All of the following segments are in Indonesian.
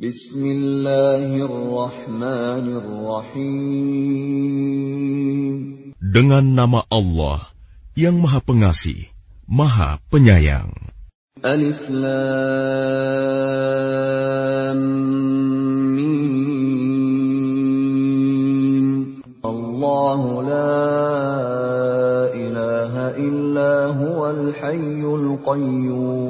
Bismillahirrahmanirrahim. Dengan nama Allah yang Maha Pengasih, Maha Penyayang. Alif Lam Mim. Allah la ilaha illa huwal hayyul qayyum.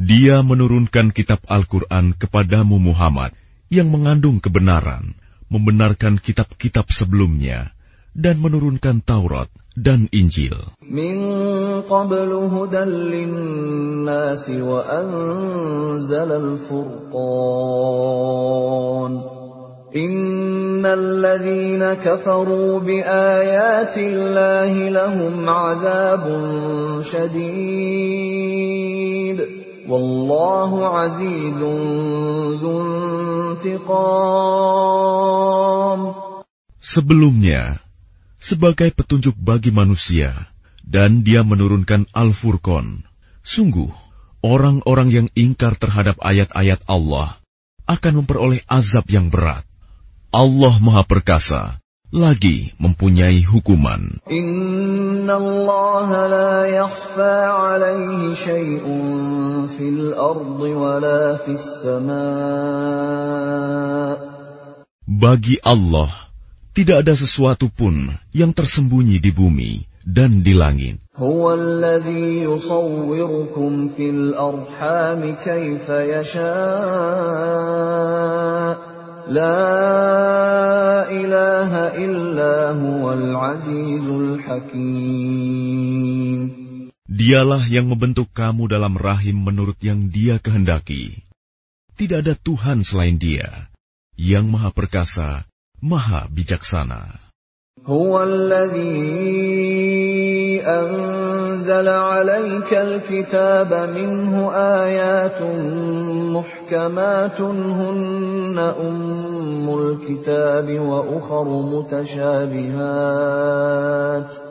Dia menurunkan kitab Al-Quran kepadamu Muhammad, yang mengandung kebenaran, membenarkan kitab-kitab sebelumnya, dan menurunkan Taurat dan Injil. من قبل هدى للناس وأنزل الفرقان إن الذين كفروا بآيات الله لهم عذاب شديد Sebelumnya, sebagai petunjuk bagi manusia, dan dia menurunkan Al-Furqan. Sungguh, orang-orang yang ingkar terhadap ayat-ayat Allah akan memperoleh azab yang berat. Allah Maha Perkasa lagi mempunyai hukuman. Inna Allah la yakhfa alaihi syai'un fil ardi wa la fis sama' Bagi Allah, tidak ada sesuatu pun yang tersembunyi di bumi dan di langit. fil arham kaifa yasha' La ilaha illa huwal azizul hakim. Dialah yang membentuk kamu dalam rahim menurut yang dia kehendaki. Tidak ada Tuhan selain dia, yang maha perkasa, maha bijaksana. أنزل عليك الكتاب منه آيات محكمات هن أم الكتاب وأخر متشابهات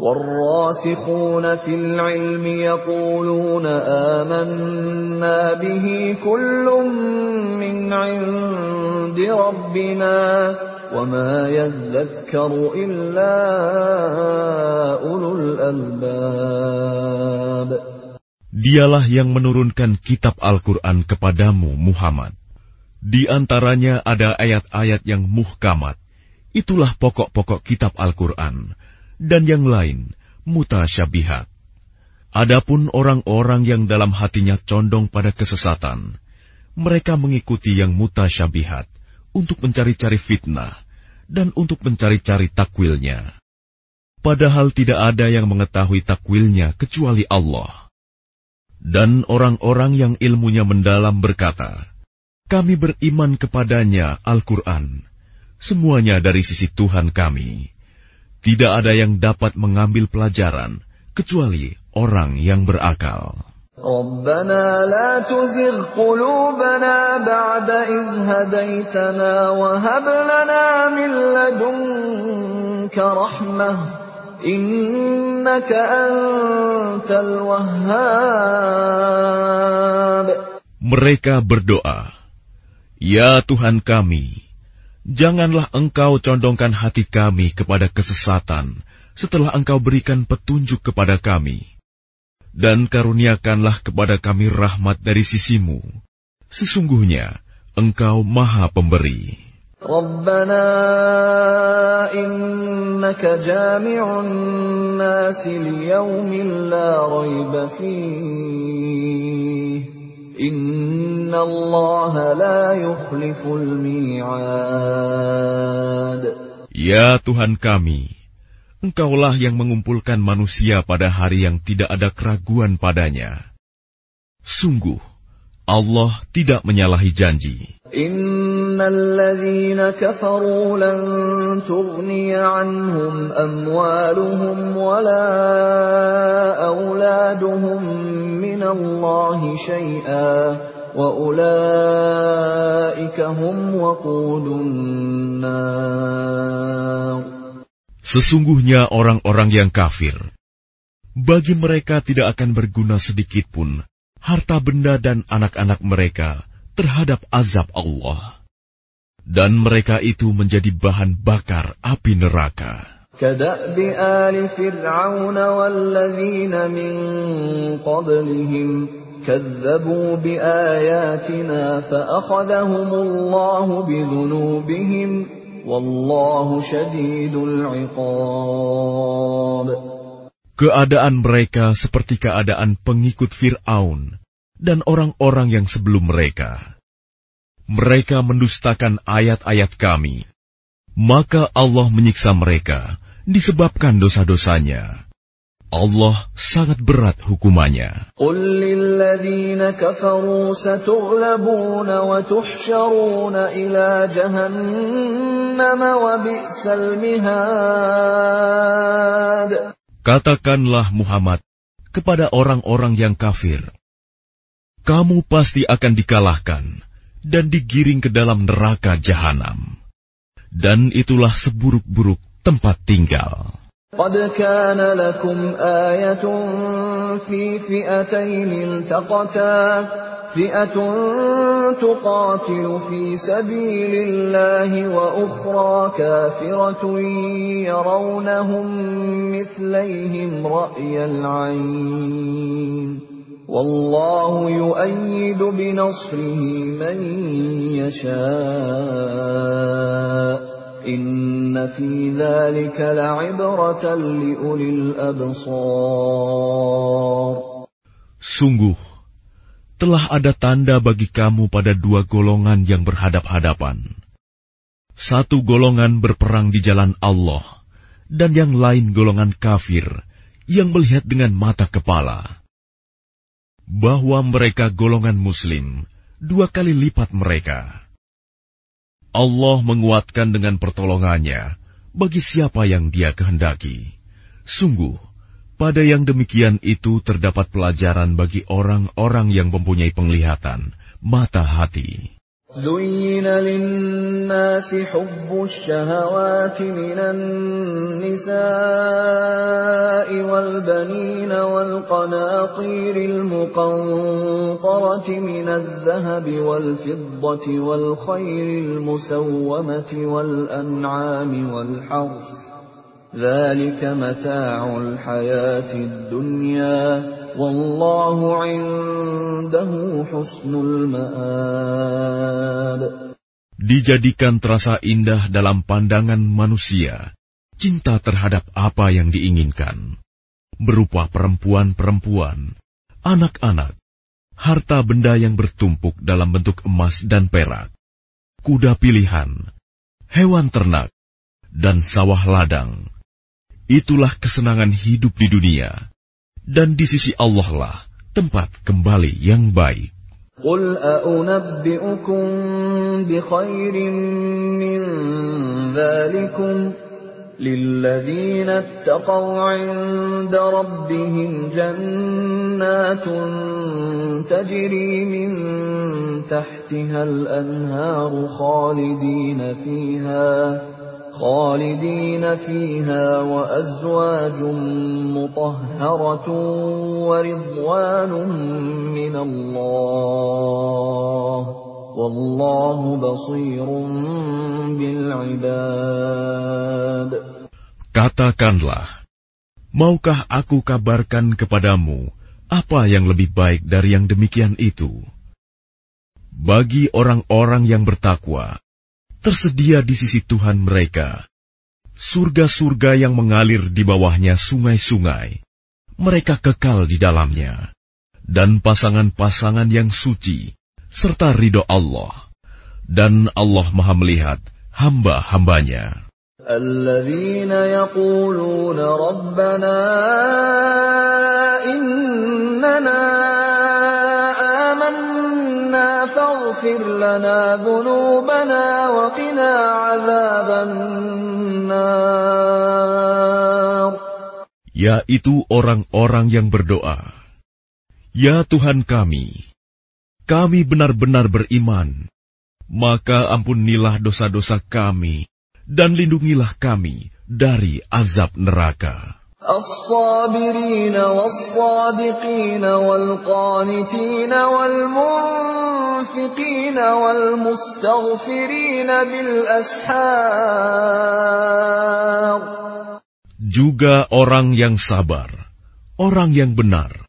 والراسخون في العلم يقولون آمنا به كل من عند ربنا وما يذكر إلا أولو الألباب Dialah yang menurunkan kitab Al-Quran kepadamu, Muhammad. Di antaranya ada ayat-ayat yang muhkamat. Itulah pokok-pokok kitab Al-Quran. Dan yang lain, mutasyabihat. Adapun orang-orang yang dalam hatinya condong pada kesesatan, mereka mengikuti yang mutasyabihat untuk mencari-cari fitnah dan untuk mencari-cari takwilnya. Padahal tidak ada yang mengetahui takwilnya kecuali Allah. Dan orang-orang yang ilmunya mendalam berkata, Kami beriman kepadanya Al-Quran, semuanya dari sisi Tuhan kami. Tidak ada yang dapat mengambil pelajaran kecuali orang yang berakal. ربنا لا تزغ قلوبنا بعد إذ هديتنا وهب لنا من لدنك رحمة إنك أنت الوهاب Mereka berdoa, Ya Tuhan kami, janganlah Engkau condongkan hati kami kepada kesesatan setelah Engkau berikan petunjuk kepada kami. Dan karuniakanlah kepada kami rahmat dari sisimu. Sesungguhnya Engkau maha pemberi. ربنا إنك جامع الناس ليوم لا ريب فيه Inna Allah la yukhliful mi'ad. Ya Tuhan kami, Engkaulah yang mengumpulkan manusia pada hari yang tidak ada keraguan padanya. Sungguh, Allah tidak menyalahi janji. Sesungguhnya orang-orang yang kafir, bagi mereka tidak akan berguna sedikit pun harta benda dan anak-anak mereka terhadap azab Allah Dan mereka itu menjadi bahan bakar api neraka. كدأب آل فرعون والذين من قبلهم كذبوا بآياتنا فأخذهم الله بذنوبهم والله شديد العقاب Keadaan mereka seperti keadaan pengikut Fir'aun dan orang-orang yang sebelum mereka. mereka mendustakan ayat-ayat Kami, maka Allah menyiksa mereka disebabkan dosa-dosanya. Allah sangat berat hukumannya. Katakanlah Muhammad kepada orang-orang yang kafir. Kamu pasti akan dikalahkan dan digiring ke dalam neraka jahanam. Dan itulah seburuk-buruk tempat tinggal. قد كان لكم آية في فئتين التقتا فئة تقاتل في سبيل الله وأخرى كافرة يرونهم مثليهم رأي العين Sungguh telah ada tanda bagi kamu pada dua golongan yang berhadap-hadapan. Satu golongan berperang di jalan Allah, dan yang lain golongan kafir yang melihat dengan mata kepala. Bahwa mereka golongan Muslim, dua kali lipat mereka. Allah menguatkan dengan pertolongannya bagi siapa yang dia kehendaki. Sungguh, pada yang demikian itu terdapat pelajaran bagi orang-orang yang mempunyai penglihatan, mata hati. زين للناس حب الشهوات من النساء والبنين والقناطير المقنطرة من الذهب والفضة والخيل المسومة والأنعام والحرث ذلك متاع الحياة الدنيا Dijadikan terasa indah dalam pandangan manusia, cinta terhadap apa yang diinginkan, berupa perempuan-perempuan, anak-anak, harta benda yang bertumpuk dalam bentuk emas dan perak, kuda pilihan, hewan ternak, dan sawah ladang. Itulah kesenangan hidup di dunia dan di sisi Allah lah tempat kembali yang baik. قل أأنبئكم بخير من ذلكم للذين اتقوا عند ربهم جنات تجري من تحتها الأنهار خالدين فيها خالدين فيها وأزواج مطهرة ورضوان من الله والله بصير بالعباد Katakanlah, maukah aku kabarkan kepadamu apa yang lebih baik dari yang demikian itu? Bagi orang-orang yang bertakwa, tersedia di sisi Tuhan mereka surga-surga yang mengalir di bawahnya sungai-sungai. Mereka kekal di dalamnya, dan pasangan-pasangan yang suci, serta ridho Allah. Dan Allah maha melihat hamba-hambanya. الذين يقولون ربنا إننا فاغفر لنا ذنوبنا وقنا عذاب النار Yaitu orang-orang yang berdoa, Ya Tuhan kami, kami benar-benar beriman, maka ampunilah dosa-dosa kami dan lindungilah kami dari azab neraka. الصابرين والصادقين والقانتين والمنفقين والمستغفرين بالأسحار Juga orang yang sabar, orang yang benar,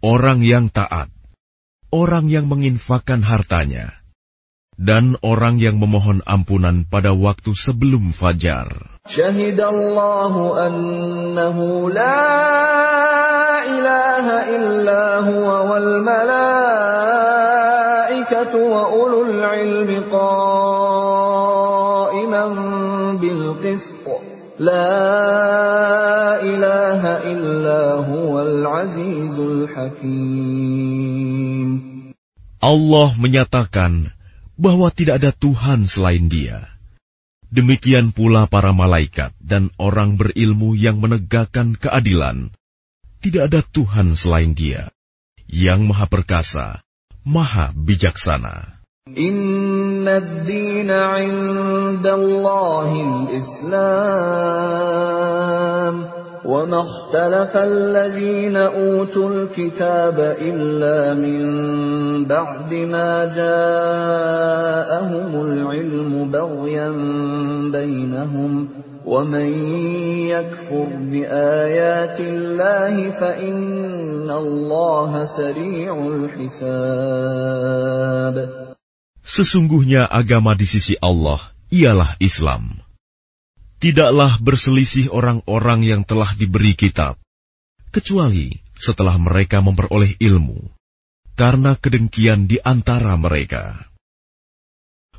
orang yang taat, orang yang menginfakkan hartanya, dan orang yang memohon ampunan pada waktu sebelum fajar. شهد الله أنه لا إله إلا هو والملائكة وأولو العلم قائما بالقسط لا إله إلا هو العزيز الحكيم Allah menyatakan bahwa tidak ada Tuhan selain Dia. Demikian pula para malaikat dan orang berilmu yang menegakkan keadilan. Tidak ada Tuhan selain Dia, yang Maha Perkasa, Maha Bijaksana. Inna dina 'inda Islam. وما اختلف الذين أوتوا الكتاب إلا من بعد ما جاءهم العلم بغيا بينهم ومن يكفر بآيات الله فإن الله سريع الحساب Sesungguhnya agama di sisi Allah ialah Islam. Tidaklah berselisih orang-orang yang telah diberi kitab, kecuali setelah mereka memperoleh ilmu, karena kedengkian di antara mereka.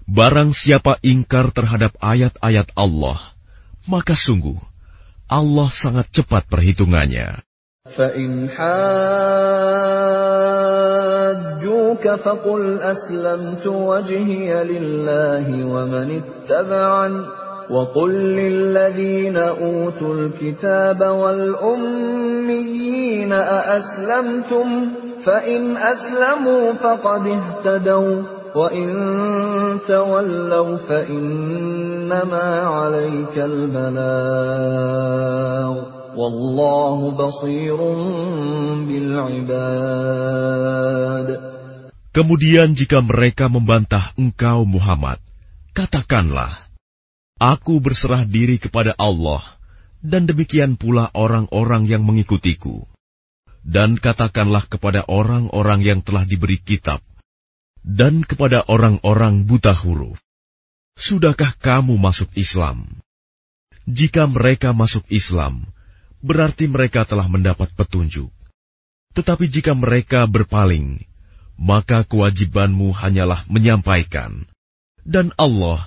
Barang siapa ingkar terhadap ayat-ayat Allah, maka sungguh Allah sangat cepat perhitungannya. فإن حاجوك فقل أسلمت وجهي لله ومن اتبعني وقل للذين أوتوا الكتاب والأميين أأسلمتم فإن أسلموا فقد اهتدوا وإن تولوا فإنما عليك البلاغ والله بصير بالعباد Kemudian jika mereka membantah engkau Muhammad, katakanlah, Aku berserah diri kepada Allah, dan demikian pula orang-orang yang mengikutiku. Dan katakanlah kepada orang-orang yang telah diberi kitab, dan kepada orang-orang buta huruf, Sudahkah kamu masuk Islam? Jika mereka masuk Islam, berarti mereka telah mendapat petunjuk. Tetapi jika mereka berpaling, maka kewajibanmu hanyalah menyampaikan. Dan Allah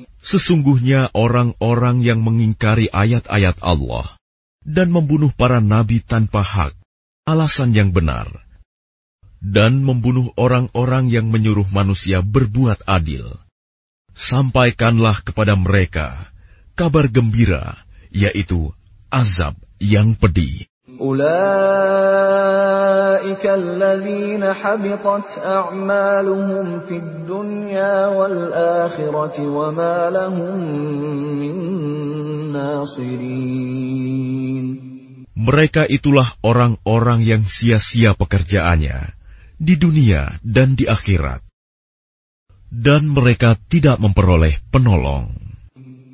Sesungguhnya orang-orang yang mengingkari ayat-ayat Allah dan membunuh para nabi tanpa hak, alasan yang benar, dan membunuh orang-orang yang menyuruh manusia berbuat adil. Sampaikanlah kepada mereka kabar gembira, yaitu azab yang pedih. أولئك الذين حبطت أعمالهم في الدنيا والآخرة وما لهم من ناصرين Mereka itulah orang-orang yang sia-sia pekerjaannya di dunia dan di akhirat. Dan mereka tidak memperoleh penolong.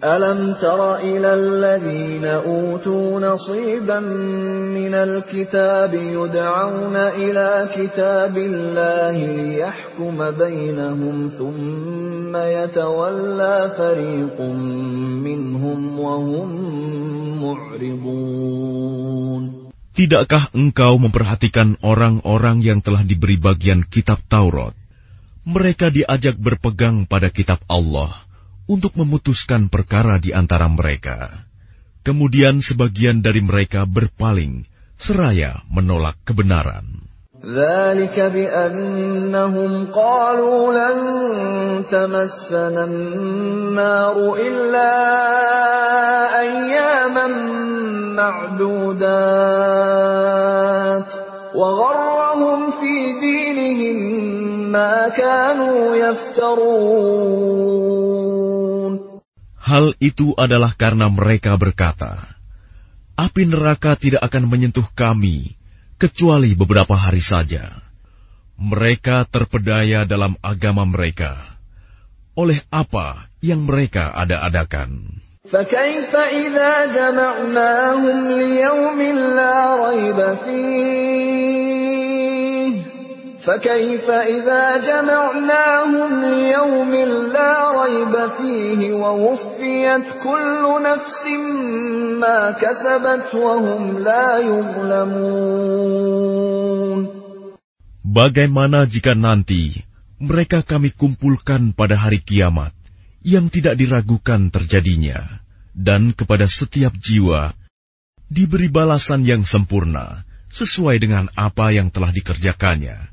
ألم تر إلى الذين أوتوا نصيبا من الكتاب يدعون إلى كتاب الله ليحكم بينهم ثم يتولى فريق منهم وهم معرضون Tidakkah engkau memperhatikan orang-orang yang telah diberi bagian kitab Taurat? Mereka diajak berpegang pada kitab Allah untuk memutuskan perkara di antara mereka. Kemudian sebagian dari mereka berpaling, seraya menolak kebenaran. ذلك بأنهم قالوا لن تمسنا النار إلا أياما معدودات وغرهم في دينهم ما كانوا يفترون Hal itu adalah karena mereka berkata, "Api neraka tidak akan menyentuh kami kecuali beberapa hari saja." Mereka terpedaya dalam agama mereka. Oleh apa yang mereka ada-adakan? فكيف إذا جمعناهم ليوم لا ريب فيه فكيف إذا جمعناهم ليوم لا ريب فيه ووفيت كل نفس ما كسبت وهم لا يظلمون Bagaimana jika nanti mereka kami kumpulkan pada hari kiamat yang tidak diragukan terjadinya, dan kepada setiap jiwa diberi balasan yang sempurna sesuai dengan apa yang telah dikerjakannya,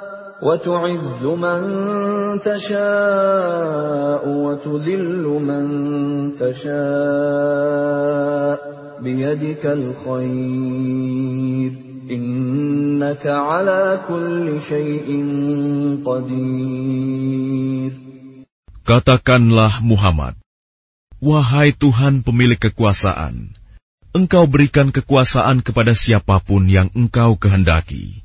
وتعز من تشاء وتذل من تشاء بيدك الخير إنك على كل شيء قدير Katakanlah Muhammad, Wahai Tuhan pemilik kekuasaan, Engkau berikan kekuasaan kepada siapapun yang Engkau kehendaki,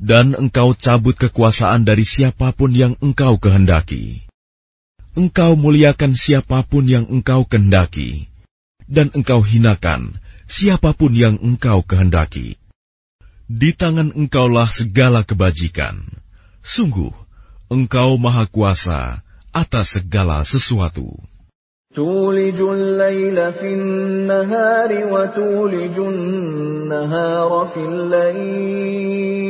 dan Engkau cabut kekuasaan dari siapapun yang Engkau kehendaki. Engkau muliakan siapapun yang Engkau kehendaki, dan Engkau hinakan siapapun yang Engkau kehendaki. Di tangan Engkaulah segala kebajikan. Sungguh, Engkau Maha Kuasa atas segala sesuatu. تولج الليل في النهار وتولج النهار في الليل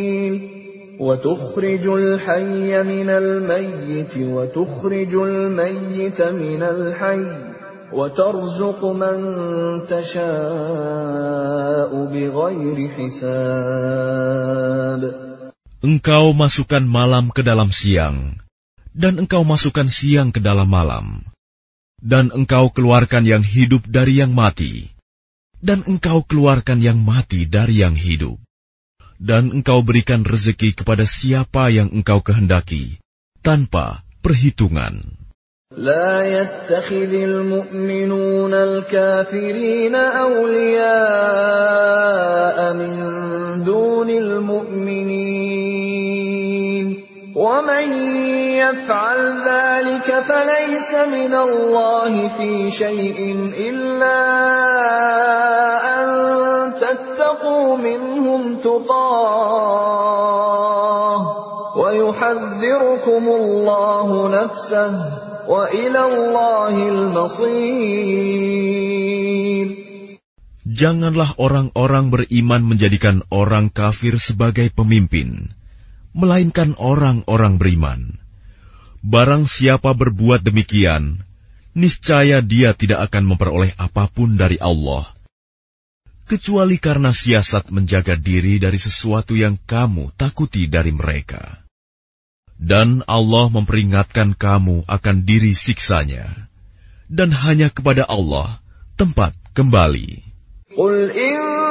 وتخرج الحي من الميت وتخرج الميت من الحي وترزق من تشاء بغير حساب Engkau masukkan malam ke dalam siang, dan engkau masukkan siang ke dalam malam. Dan engkau keluarkan yang hidup dari yang mati, dan engkau keluarkan yang mati dari yang hidup. Dan engkau berikan rezeki kepada siapa yang engkau kehendaki, tanpa perhitungan. لا يتخذ المؤمنون الكافرين أولياء من دون المؤمنين ومن يفعل ذلك فليس من الله في شيء إلا أن تتقوا منهم تقاه ويحذركم الله نفسه وإلى الله المصير Janganlah orang-orang beriman menjadikan orang kafir sebagai pemimpin, melainkan orang-orang beriman. Barang siapa berbuat demikian, niscaya dia tidak akan memperoleh apa pun dari Allah, kecuali karena siasat menjaga diri dari sesuatu yang kamu takuti dari mereka. Dan Allah memperingatkan kamu akan diri siksanya, dan hanya kepada Allah tempat kembali. Qul in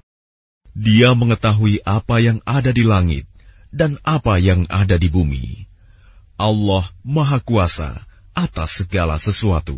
Dia mengetahui apa yang ada di langit dan apa yang ada di bumi. Allah Maha Kuasa atas segala sesuatu.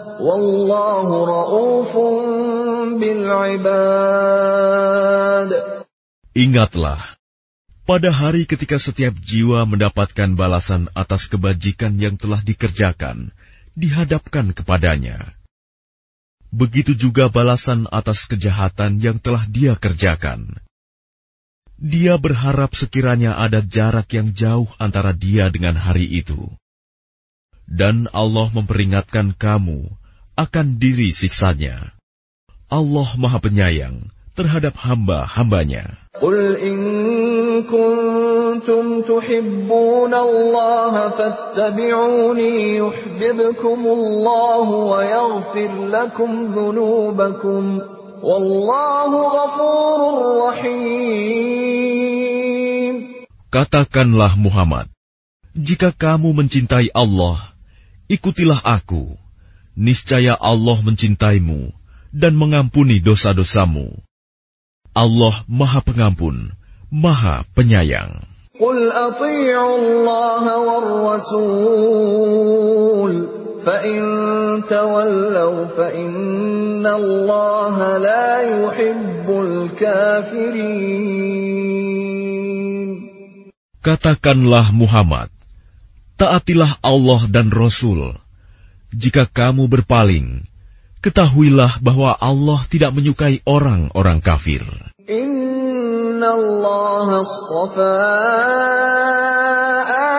Ingatlah, pada hari ketika setiap jiwa mendapatkan balasan atas kebajikan yang telah dikerjakan, dihadapkan kepadanya. Begitu juga balasan atas kejahatan yang telah dia kerjakan. Dia berharap sekiranya ada jarak yang jauh antara dia dengan hari itu. Dan Allah memperingatkan kamu akan diri siksanya. Allah Maha Penyayang terhadap hamba-hambanya. Qul in kuntum tuhibbun Allah fattabi'uni yuhibbukum Allah wa yaghfir lakum dhunubakum. Wallahu ghafurur rahim. Katakanlah Muhammad, jika kamu mencintai Allah, ikutilah aku Niscaya Allah mencintaimu dan mengampuni dosa-dosamu. Allah Maha Pengampun, Maha Penyayang. قل أطيعوا الله والرسول فإن تولوا فإن الله لا يحب الكافرين Katakanlah Muhammad, taatilah Allah dan Rasul. jika kamu berpaling, ketahuilah bahwa Allah tidak menyukai orang-orang kafir. Inna Allah astafa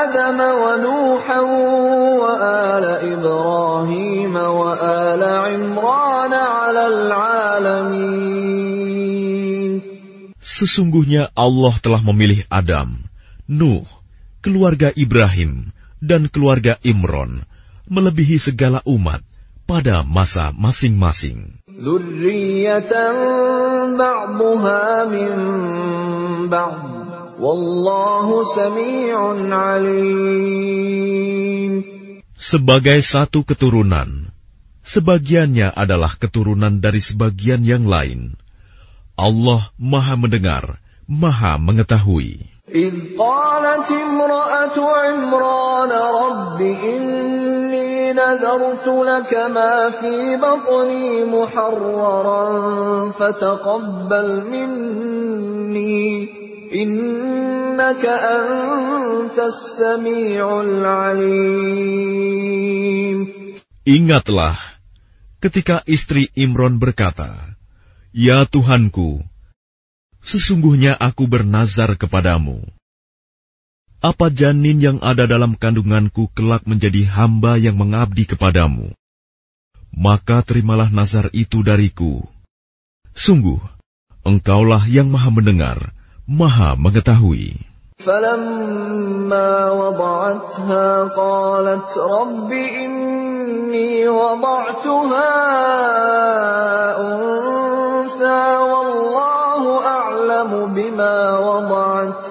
Adam wa Nuhan wa ala Ibrahim wa ala Imran ala. Sesungguhnya Allah telah memilih Adam, Nuh, keluarga Ibrahim, dan keluarga Imron, melebihi segala umat pada masa masing-masing. ذرية بعضها من بعض والله سميع عليم Sebagai satu keturunan, sebagiannya adalah keturunan dari sebagian yang lain. Allah Maha Mendengar, Maha Mengetahui. إذ قالت امرأة عمران رب إني نذرت لك ما في بطني محررا فتقبل مني إنك أنت السميع العليم Ingatlah ketika istri Imron berkata, Ya Tuhanku, sesungguhnya aku bernazar kepadamu. Apa janin yang ada dalam kandunganku kelak menjadi hamba yang mengabdi kepadamu? Maka terimalah nazar itu dariku. Sungguh, engkaulah yang maha mendengar, maha mengetahui. فلما وضعتها قالت رب إني وضعتها أنثى والله أعلم بما وضعت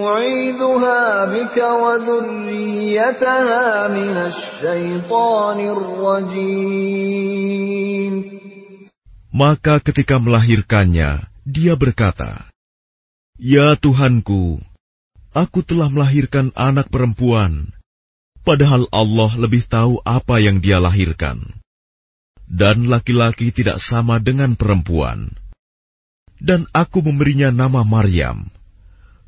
أعيذها بك وذريتها من الشيطان الرجيم Maka ketika melahirkannya, dia berkata, Ya Tuhanku, aku telah melahirkan anak perempuan, padahal Allah lebih tahu apa yang dia lahirkan. Dan laki-laki tidak sama dengan perempuan. Dan aku memberinya nama Maryam.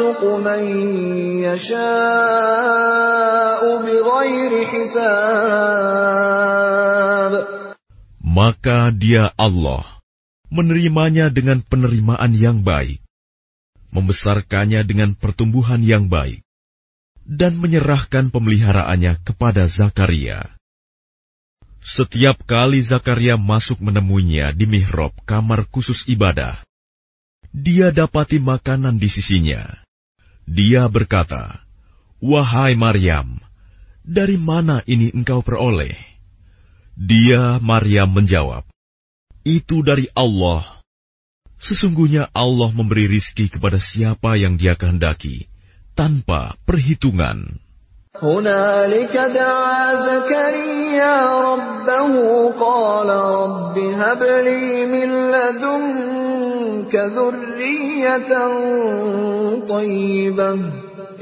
يرزق من يشاء بغير حساب Maka dia Allah menerimanya dengan penerimaan yang baik, membesarkannya dengan pertumbuhan yang baik, dan menyerahkan pemeliharaannya kepada Zakaria. Setiap kali Zakaria masuk menemuinya di mihrab kamar khusus ibadah, dia dapati makanan di sisinya. Dia berkata, "Wahai Maryam, dari mana ini engkau peroleh?" Dia, Maryam, menjawab, "Itu dari Allah. Sesungguhnya Allah memberi rizki kepada siapa yang Dia kehendaki." tanpa perhitungan. هنالك دعا زكريا ربه قال رب هب لي من لدنك ذرية طيبة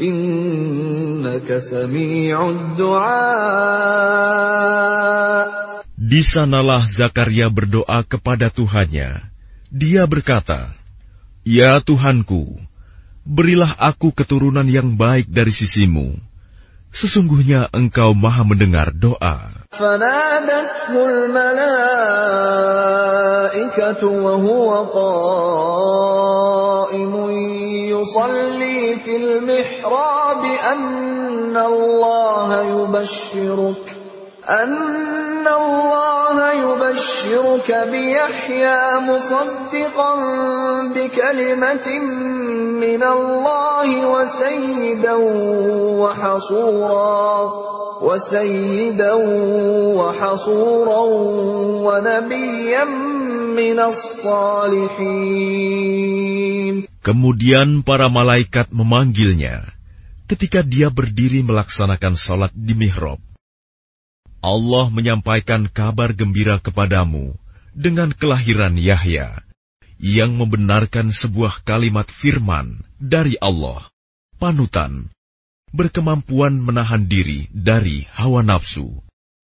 إنك سميع الدعاء Di sanalah Zakaria berdoa kepada Tuhannya. Dia berkata, Ya Tuhanku, berilah aku keturunan yang baik dari sisimu. Sesungguhnya engkau maha mendengar doa. أن الله يبشرك أن الله يبشرك بيحيى مصدقا بكلمة من الله وسيدا وحصورا وسيدا وحصورا ونبيا من الصالحين Kemudian para malaikat memanggilnya ketika dia berdiri melaksanakan sholat di mihrab. Allah menyampaikan kabar gembira kepadamu dengan kelahiran Yahya, yang membenarkan sebuah kalimat firman dari Allah, panutan, berkemampuan menahan diri dari hawa nafsu,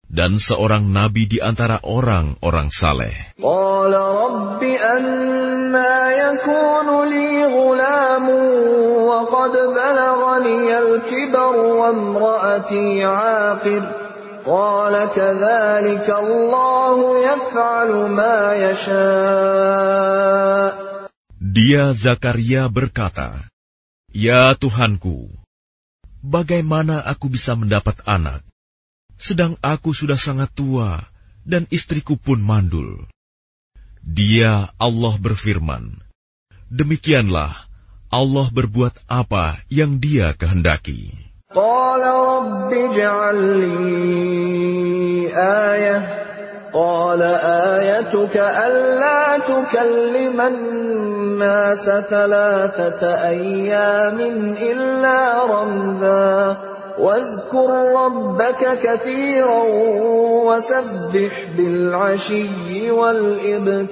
dan seorang nabi di antara orang-orang saleh. قال رب أنا يكون لي غلام وقد بلغني الكبر وامرأتي عاقر قال كذلك الله يفعل ما يشاء Dia Zakaria berkata, Ya Tuhanku, bagaimana aku bisa mendapat anak, sedang aku sudah sangat tua dan istriku pun mandul. Dia Allah berfirman, demikianlah Allah berbuat apa yang dia kehendaki. قال رب اجعل لي آية. قال آيتك ألا تكلم الناس ثلاثة أيام إلا رمزا. واذكر ربك كثيرا وسبح بالعشي والإبكار.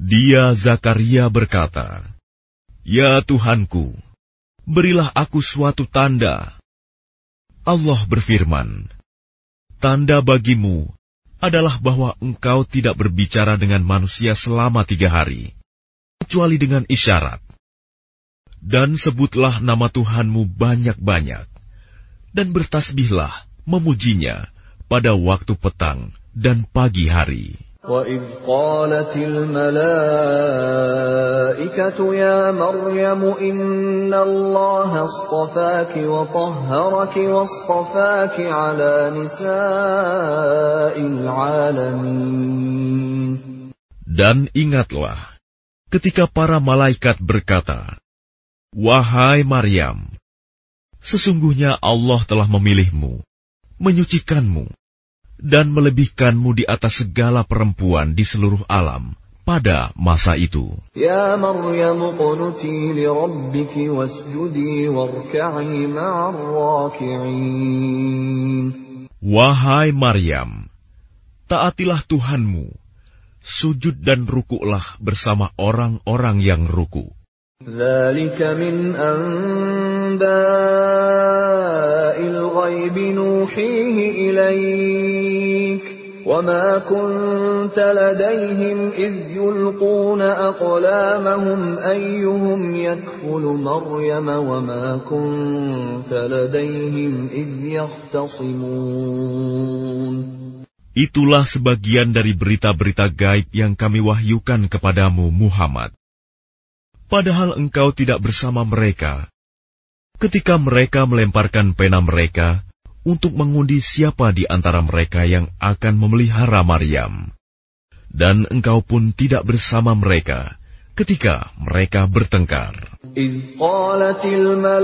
Dia Zakaria berkata, Ya Tuhanku, berilah aku suatu tanda. Allah berfirman, Tanda bagimu adalah bahwa engkau tidak berbicara dengan manusia selama tiga hari, kecuali dengan isyarat. Dan sebutlah nama Tuhanmu banyak-banyak, dan bertasbihlah memujinya pada waktu petang dan pagi hari. وَإِذْ قَالَتِ الْمَلَائِكَةُ يَا مَرْيَمُ إِنَّ اللَّهَ اصْطَفَاكِ وَطَهَّرَكِ وَاصْطَفَاكِ عَلَى نِسَاءِ الْعَالَمِينَ Dan ingatlah, ketika para malaikat berkata, Wahai Maryam, sesungguhnya Allah telah memilihmu, menyucikanmu, dan melebihkanmu di atas segala perempuan di seluruh alam pada masa itu. Ya Maryam qunuti li rabbiki wasjudi warka'i ma'ar raki'in. Wahai Maryam, taatilah Tuhanmu, sujud dan rukuklah bersama orang-orang yang ruku. ذلك من أنباء الغيب نوحيه إليك وما كنت لديهم إذ يلقون أقلامهم أيهم يكفل مريم وما كنت لديهم إذ يختصمون Itulah sebagian dari berita-berita gaib yang kami wahyukan kepadamu, Muhammad. Padahal engkau tidak bersama mereka ketika mereka melemparkan pena mereka untuk mengundi siapa di antara mereka yang akan memelihara Maryam. Dan engkau pun tidak bersama mereka ketika mereka bertengkar. إذ قالت الملائكة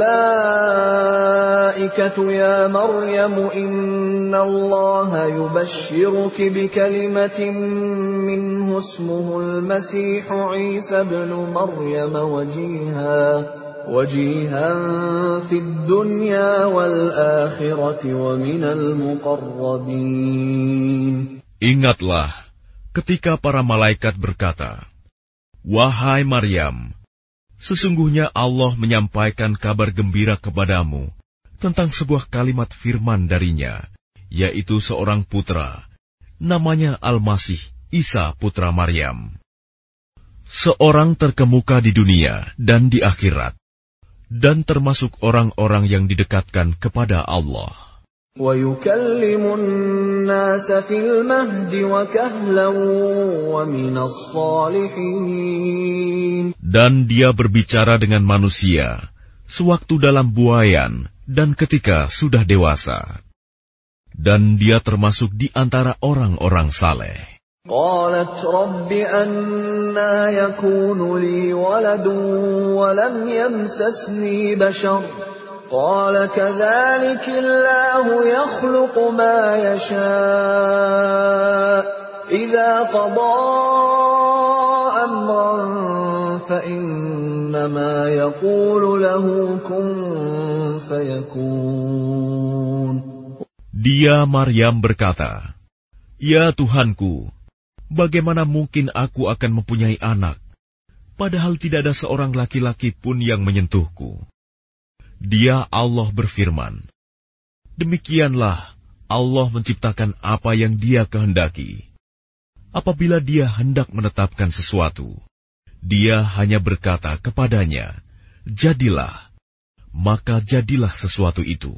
يا مريم إن الله يبشرك بكلمة منه اسمه المسيح عيسى ابن مريم وجيها وجيها في الدنيا والآخرة ومن المقربين Ingatlah ketika para malaikat berkata, Wahai Maryam, sesungguhnya Allah menyampaikan kabar gembira kepadamu tentang sebuah kalimat firman darinya, yaitu seorang putra, namanya Al-Masih Isa putra Maryam. Seorang terkemuka di dunia dan di akhirat, dan termasuk orang-orang yang didekatkan kepada Allah. ويكلم الناس في المهد وكهلا ومن الصالحين Dan dia berbicara dengan manusia, sewaktu dalam buayan dan ketika sudah dewasa. Dan dia termasuk di antara orang-orang saleh. قالت رب أنا يكون لي ولد ولم يمسسني بشر قال كذلك الله يخلق ما يشاء إذا قضى أمرا فإنما يقول له كن فيكون Dia Maryam berkata, Ya Tuhanku, bagaimana mungkin aku akan mempunyai anak, padahal tidak ada seorang laki-laki pun yang menyentuhku. Dia Allah berfirman, Demikianlah Allah menciptakan apa yang dia kehendaki. Apabila dia hendak menetapkan sesuatu, dia hanya berkata kepadanya, Jadilah, maka jadilah sesuatu itu.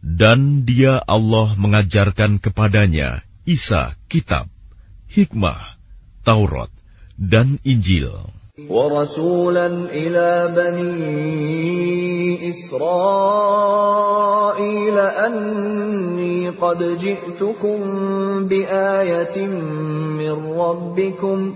Dan dia Allah mengajarkan kepadanya Isa kitab, hikmah, Taurat, dan Injil. ورسولا إلى بني إسرائيل أني قد جئتكم بآية من ربكم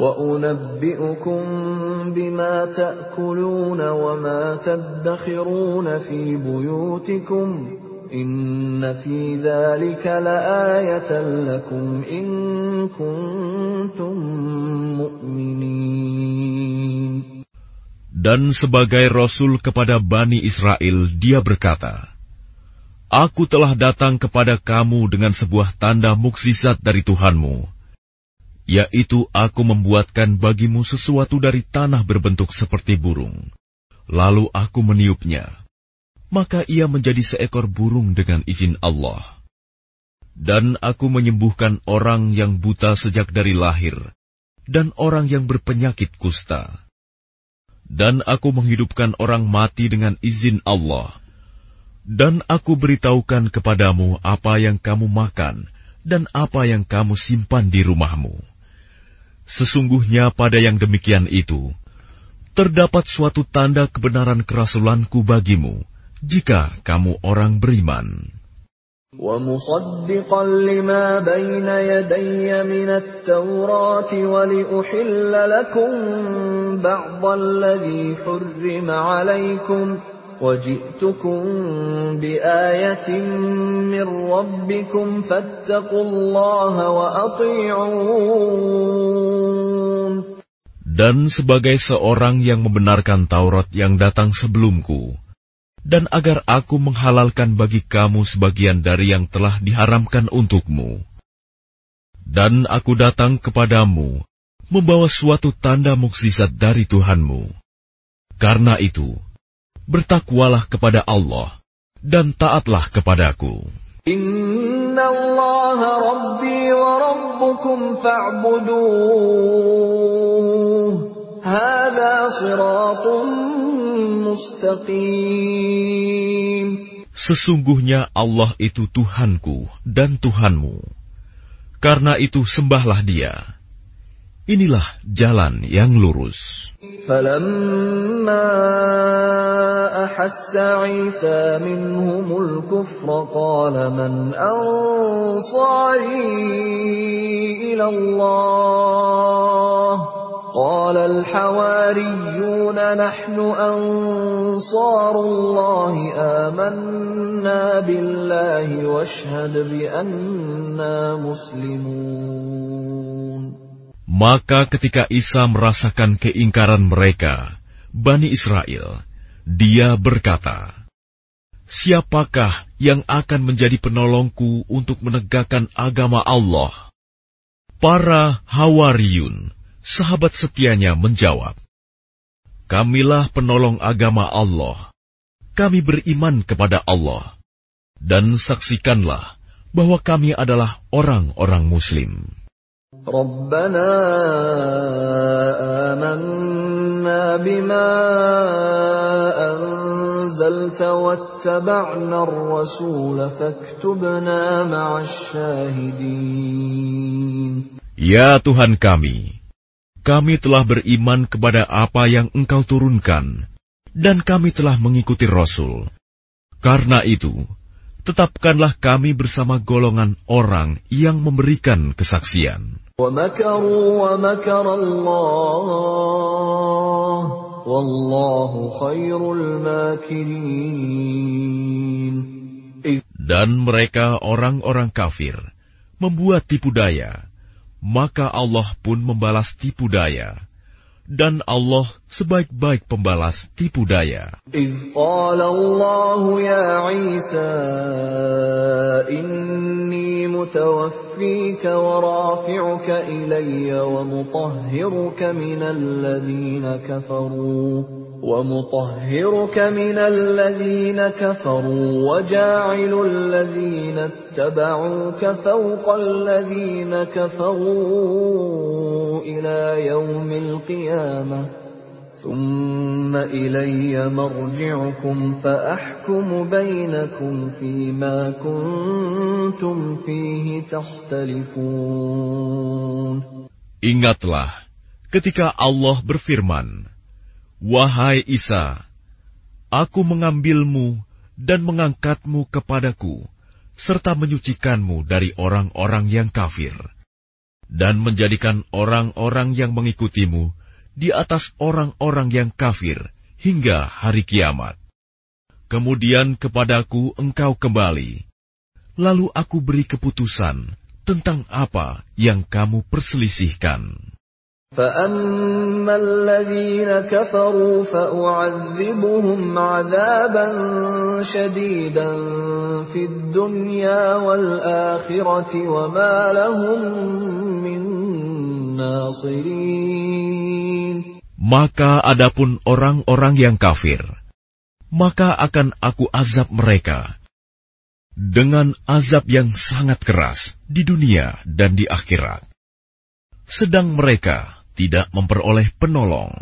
وأنبئكم بما تأكلون وما تدخرون في بيوتكم إن في ذلك لآية لكم إن كنتم مؤمنين Dan sebagai Rasul kepada Bani Israel, dia berkata, Aku telah datang kepada kamu dengan sebuah tanda mukjizat dari Tuhanmu, yaitu aku membuatkan bagimu sesuatu dari tanah berbentuk seperti burung. Lalu aku meniupnya, maka ia menjadi seekor burung dengan izin Allah. Dan aku menyembuhkan orang yang buta sejak dari lahir, dan orang yang berpenyakit kusta dan aku menghidupkan orang mati dengan izin Allah. Dan aku beritahukan kepadamu apa yang kamu makan dan apa yang kamu simpan di rumahmu. Sesungguhnya pada yang demikian itu, terdapat suatu tanda kebenaran kerasulanku bagimu, jika kamu orang beriman. ومصدقا لما بين يدي من التوراة ولأحل لكم بعض الذي حرم عليكم وجئتكم بآية من ربكم فاتقوا الله وأطيعون Dan sebagai seorang yang membenarkan Taurat yang datang sebelumku, dan agar aku menghalalkan bagi kamu sebagian dari yang telah diharamkan untukmu. Dan aku datang kepadamu, membawa suatu tanda mukjizat dari Tuhanmu. Karena itu, bertakwalah kepada Allah, dan taatlah kepadaku. Inna Allah Rabbi wa Rabbukum fa'buduh. Hada siratun mustaqim. Sesungguhnya Allah itu Tuhanku dan Tuhanmu. Karena itu sembahlah dia. Inilah jalan yang lurus. فلما أحس عيسى منهم الكفر قال من أنصاري إلى الله قال الحواريون نحن أنصار الله آمنا بالله واشهد بأننا مسلمون Maka ketika Isa merasakan keingkaran mereka, Bani Israel, dia berkata, Siapakah yang akan menjadi penolongku untuk menegakkan agama Allah? Para Hawariyun, sahabat setianya menjawab, Kamilah penolong agama Allah. Kami beriman kepada Allah. Dan saksikanlah bahwa kami adalah orang-orang muslim. ربنا آمنا بما أنزلت واتبعنا الرسول فاكتبنا مع الشاهدين Ya Tuhan kami, kami telah beriman kepada apa yang Engkau turunkan, dan kami telah mengikuti Rasul. Karena itu, tetapkanlah kami bersama golongan orang yang memberikan kesaksian. ومكروا ومكر الله والله خير الماكرين Dan mereka orang-orang kafir membuat tipu daya, maka Allah pun membalas tipu daya. Dan Allah sebaik-baik pembalas tipu daya. إذ قال الله يا عيسى إني متوفيك ورافعك إلي ومطهرك من الذين كفروا ومطهرك من الذين كفروا وجاعل الذين اتبعوك فوق الذين كفروا إلى يوم القيامة ثم إلي مرجعكم فأحكم بينكم فيما كنتم فيه تختلفون Ingatlah ketika Allah berfirman, Wahai Isa, aku mengambilmu dan mengangkatmu kepadaku, serta menyucikanmu dari orang-orang yang kafir. dan menjadikan orang-orang yang mengikutimu di atas orang-orang yang kafir hingga hari kiamat. Kemudian kepadaku engkau kembali, lalu aku beri keputusan tentang apa yang kamu perselisihkan. فأما الذين كفروا فأعذبهم عذابا شديدا في الدنيا والآخرة وما لهم من ناصرين Maka adapun orang-orang yang kafir, maka akan aku azab mereka dengan azab yang sangat keras di dunia dan di akhirat. Sedang mereka tidak memperoleh penolong.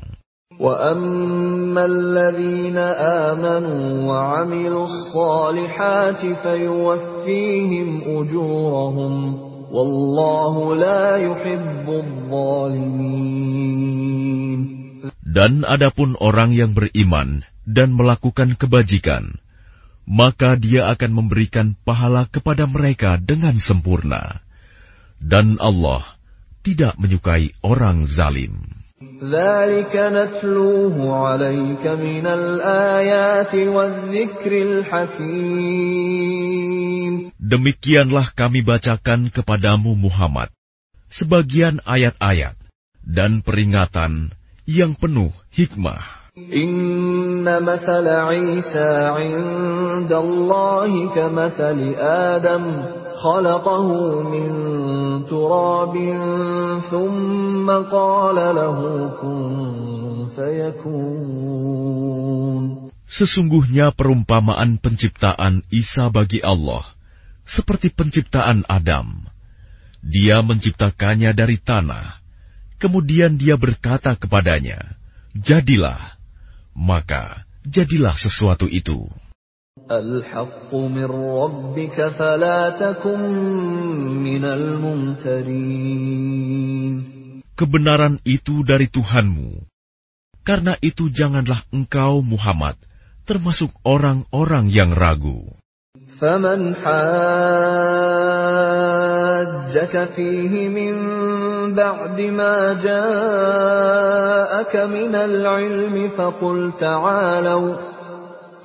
وَأَمَّا الَّذِينَ آمَنُوا وَعَمِلُوا الصَّالِحَاتِ فَيُوَفِّيهِمْ أُجُورَهُمْ وَاللَّهُ لَا يُحِبُّ الظَّالِمِينَ Dan adapun orang yang beriman dan melakukan kebajikan, maka dia akan memberikan pahala kepada mereka dengan sempurna. Dan Allah tidak menyukai orang zalim. Demikianlah kami bacakan kepadamu Muhammad sebagian ayat-ayat dan peringatan yang penuh hikmah. Inna Isa inda Allahi Adam khalaqahu min تراب ثم قال له كن فيكون Sesungguhnya perumpamaan penciptaan Isa bagi Allah seperti penciptaan Adam. Dia menciptakannya dari tanah, kemudian dia berkata kepadanya, "Jadilah." maka jadilah sesuatu itu. Kebenaran itu dari Tuhanmu. Karena itu janganlah engkau Muhammad termasuk orang-orang yang ragu. فمن حاجك فيه من بعد ما جاءك من العلم فقل تعالوا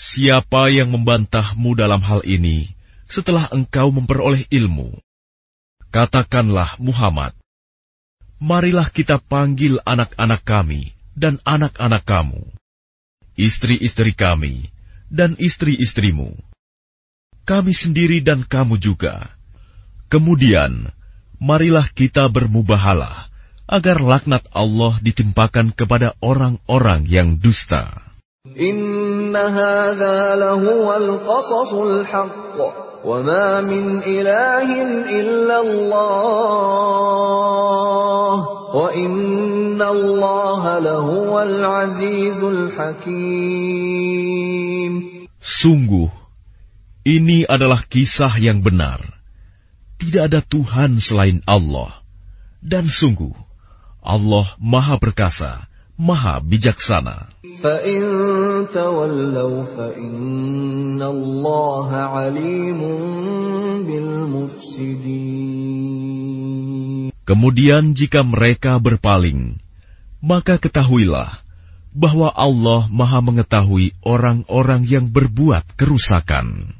Siapa yang membantahmu dalam hal ini setelah engkau memperoleh ilmu? Katakanlah Muhammad, marilah kita panggil anak-anak kami dan anak-anak kamu, istri-istri kami dan istri-istrimu, kami sendiri dan kamu juga. Kemudian, marilah kita bermubahalah agar laknat Allah ditimpakan kepada orang-orang yang dusta. Inna hadha lahuwal qasasul haqq ma min ilahin illallah wa inna Allah lahuwal azizul hakim Sungguh, ini adalah kisah yang benar tidak ada Tuhan selain Allah. Dan sungguh, Allah Maha Perkasa, Maha Bijaksana. Kemudian jika mereka berpaling, maka ketahuilah bahwa Allah Maha mengetahui orang-orang yang berbuat kerusakan.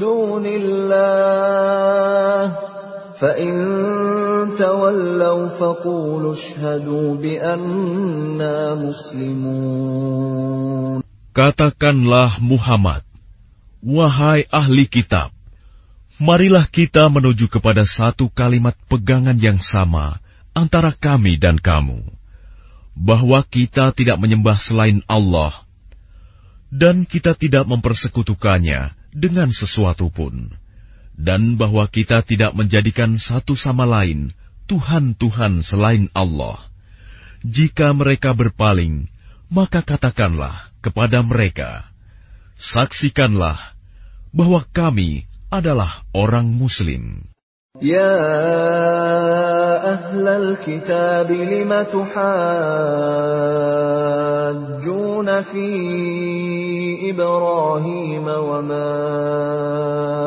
دون الله فإن تولوا فقولوا اشهدوا بأننا مسلمون Katakanlah Muhammad, wahai ahli kitab, marilah kita menuju kepada satu kalimat pegangan yang sama antara kami dan kamu, bahwa kita tidak menyembah selain Allah, dan kita tidak mempersekutukannya dengan sesuatu pun, dan bahwa kita tidak menjadikan satu sama lain tuhan-tuhan selain Allah. Jika mereka berpaling, maka katakanlah kepada mereka, "Saksikanlah bahwa kami adalah orang Muslim." Ya ahlal kitab lima tuhajjuna fi إبراهيم وما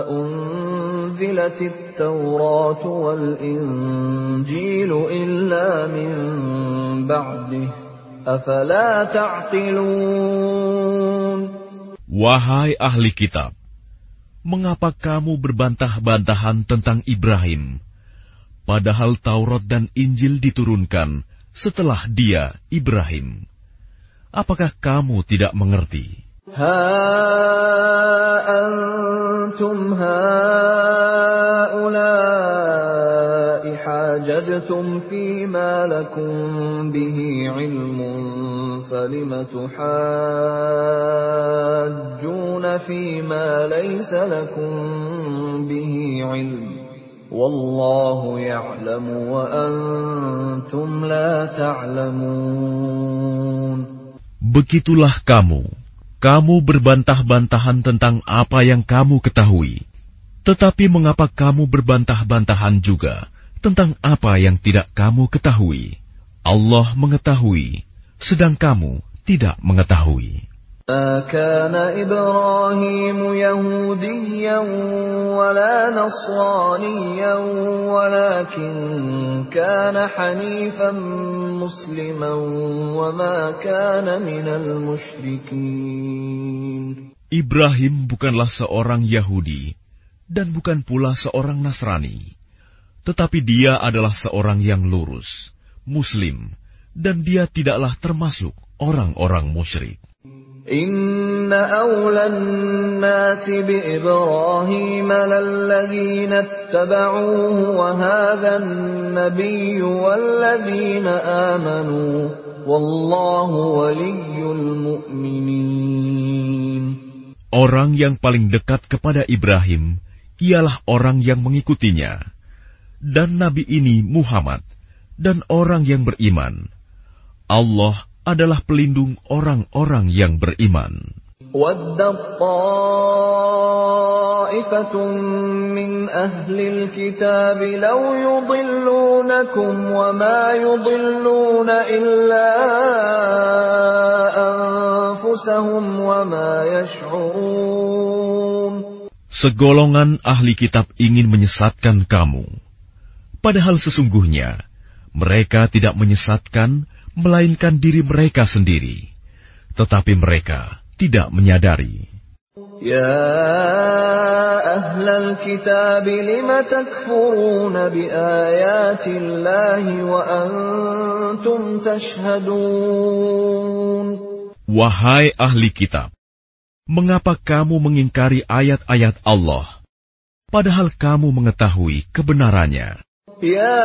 أنزلت التوراة والإنجيل إلا من بعده أفلا تعقلون Wahai ahli kitab, mengapa kamu berbantah-bantahan tentang Ibrahim, padahal Taurat dan Injil diturunkan setelah dia, Ibrahim? Apakah kamu tidak mengerti? ها أنتم هؤلاء حاججتم فيما لكم به علم فلم تحاجون فيما ليس لكم به علم؟ والله يعلم وأنتم لا تعلمون. Begitulah kamu, kamu berbantah-bantahan tentang apa yang kamu ketahui. Tetapi mengapa kamu berbantah-bantahan juga tentang apa yang tidak kamu ketahui? Allah mengetahui, sedang kamu tidak mengetahui. ما كان إبراهيم يهوديا ولا نصرانيا ولكن كان حنيفا مسلما وما كان من المشركين Ibrahim bukanlah seorang Yahudi dan bukan pula seorang Nasrani, tetapi dia adalah seorang yang lurus, Muslim, dan dia tidaklah termasuk orang-orang musyrik. إن أولى الناس بإبراهيم للذين اتبعوه وهذا النبي والذين آمنوا والله ولي المؤمنين Orang yang paling dekat kepada Ibrahim ialah orang yang mengikutinya, dan Nabi ini Muhammad, dan orang yang beriman. Allah adalah pelindung orang-orang yang beriman. ودت طائفة من أهل الكتاب لو يضلونكم وما يضلون إلا أنفسهم وما يشعرون Segolongan ahli kitab ingin menyesatkan kamu. Padahal sesungguhnya mereka tidak menyesatkan melainkan diri mereka sendiri. Tetapi mereka tidak menyadari. Ya ahlal kitab lima takfuruna bi ayatillahi wa antum tashhadun. Wahai ahli kitab, mengapa kamu mengingkari ayat-ayat Allah, padahal kamu mengetahui kebenarannya? يا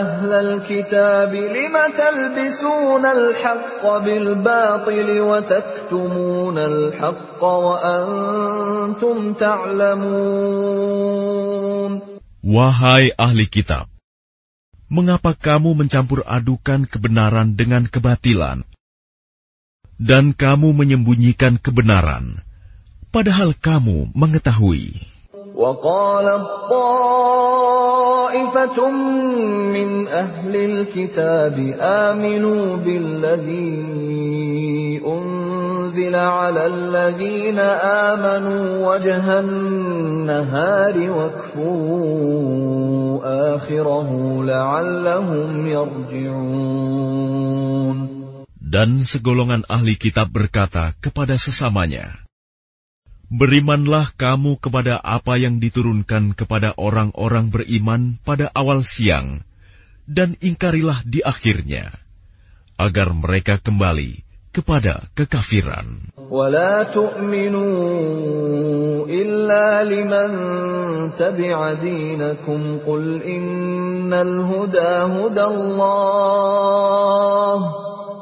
أهل الكتاب لم تلبسون الحق بالباطل وتكتمون الحق وأنتم تعلمون Wahai ahli kitab, mengapa kamu mencampur adukan kebenaran dengan kebatilan, dan kamu menyembunyikan kebenaran, padahal kamu mengetahui? وقالت طائفة من أهل الكتاب آمنوا بالذي أنزل على الذين آمنوا وجه النهار واكفروا آخره لعلهم يرجعون Dan segolongan ahli kitab berkata kepada sesamanya, Berimanlah kamu kepada apa yang diturunkan kepada orang-orang beriman pada awal siang, dan ingkarilah di akhirnya, agar mereka kembali kepada kekafiran. ولا تؤمنوا إلا لمن تبع دينكم قل إن الهدى هدى الله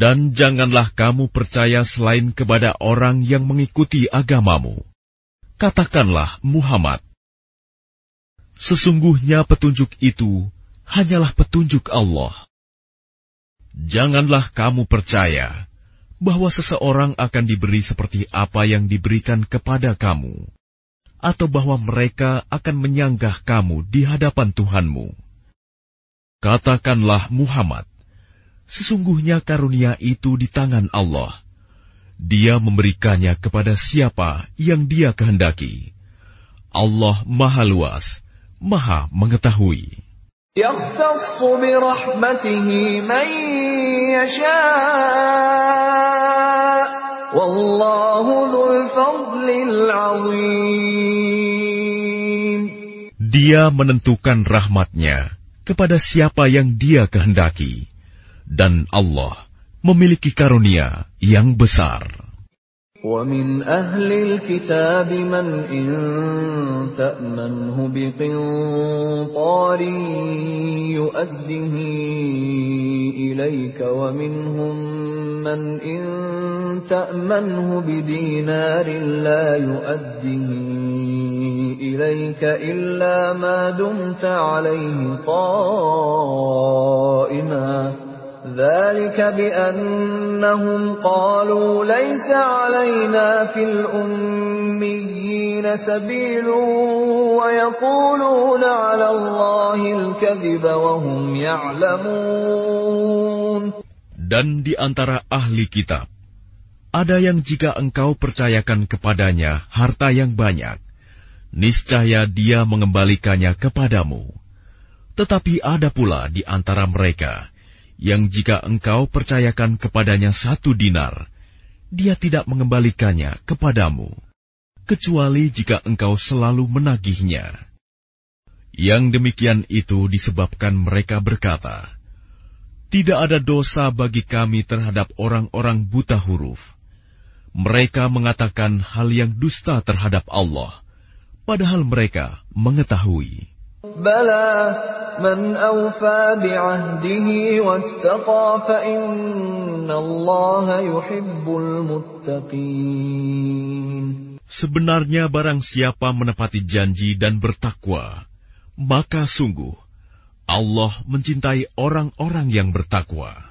Dan janganlah kamu percaya selain kepada orang yang mengikuti agamamu. Katakanlah Muhammad, sesungguhnya petunjuk itu hanyalah petunjuk Allah. Janganlah kamu percaya bahwa seseorang akan diberi seperti apa yang diberikan kepada kamu, atau bahwa mereka akan menyanggah kamu di hadapan Tuhanmu. Katakanlah Muhammad, sesungguhnya karunia itu di tangan Allah. Dia memberikannya kepada siapa yang dia kehendaki. Allah Maha Luas, Maha Mengetahui. Dia menentukan rahmatnya kepada siapa yang dia kehendaki. Dan Allah memiliki karunia yang besar. ومن أهل الكتاب من إن تأمنه بقنطار يؤده إليك ومنهم من إن تأمنه بدينار لا يؤده إليك إلا ما دمت عليه قائماً ذلك بأنهم قالوا ليس علينا في الأميين سبيل ويقولون على الله الكذب وهم يعلمون Dan di antara ahli kitab, ada yang jika engkau percayakan kepadanya harta yang banyak, niscaya dia mengembalikannya kepadamu. Tetapi ada pula di antara mereka yang jika engkau percayakan kepadanya satu dinar, dia tidak mengembalikannya kepadamu, kecuali jika engkau selalu menagihnya. Yang demikian itu disebabkan mereka berkata, "Tidak ada dosa bagi kami terhadap orang-orang buta huruf." Mereka mengatakan hal yang dusta terhadap Allah, padahal mereka mengetahui. Bala man awfa bi'ahdihi wattaqa fa inna Allah yuhibbul muttaqin. Sebenarnya barang siapa menepati janji dan bertakwa, maka sungguh Allah mencintai orang-orang yang bertakwa.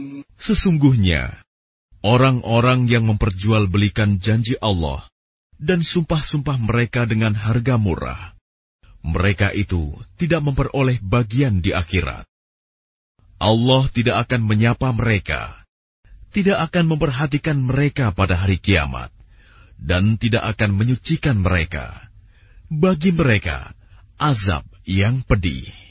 Sesungguhnya, orang-orang yang memperjualbelikan janji Allah dan sumpah-sumpah mereka dengan harga murah, mereka itu tidak memperoleh bagian di akhirat. Allah tidak akan menyapa mereka, tidak akan memperhatikan mereka pada hari kiamat, dan tidak akan menyucikan mereka. Bagi mereka, azab yang pedih.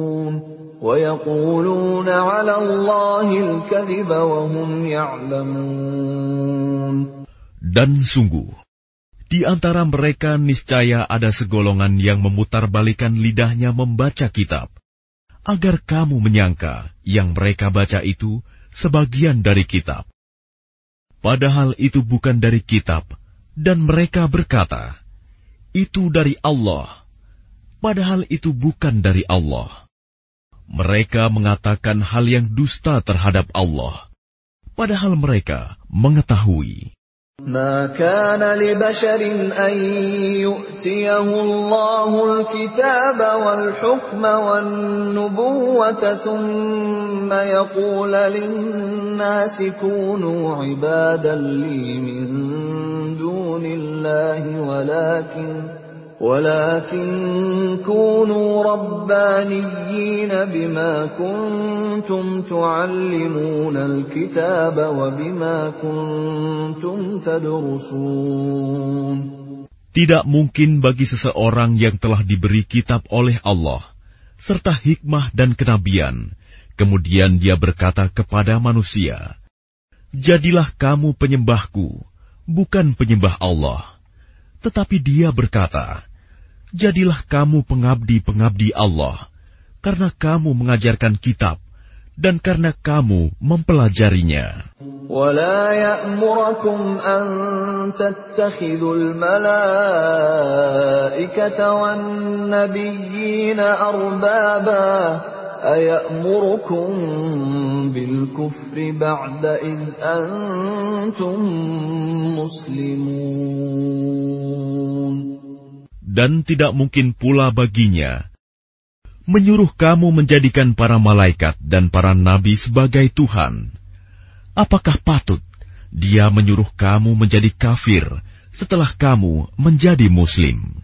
وَيَقُولُونَ عَلَى اللَّهِ الْكَذِبَ وَهُمْ يَعْلَمُونَ Dan sungguh, di antara mereka niscaya ada segolongan yang memutarbalikan lidahnya membaca kitab, agar kamu menyangka yang mereka baca itu sebagian dari kitab. Padahal itu bukan dari kitab, dan mereka berkata, itu dari Allah. Padahal itu bukan dari Allah. Mereka mengatakan hal yang dusta terhadap Allah, padahal mereka mengetahui. ما كان لبشر أن يؤتيه الله الكتاب والحكم والنبوة ثم يقول للناس كونوا عبادا لي من دون الله ولكن ولكن كونوا ربانيين بما كنتم تعلمون الكتاب وبما كنتم تدرسون Tidak mungkin bagi seseorang yang telah diberi kitab oleh Allah, serta hikmah dan kenabian, kemudian dia berkata kepada manusia, Jadilah kamu penyembahku, bukan penyembah Allah. Tetapi dia berkata, Jadilah kamu pengabdi-pengabdi Allah, karena kamu mengajarkan kitab, dan karena kamu mempelajarinya. ولا يأمركم أن تتخذوا الملائكة والنبيين أربابا أيأمركم بالكفر بعد إذ أنتم مسلمون dan tidak mungkin pula baginya menyuruh kamu menjadikan para malaikat dan para nabi sebagai Tuhan. Apakah patut dia menyuruh kamu menjadi kafir setelah kamu menjadi Muslim?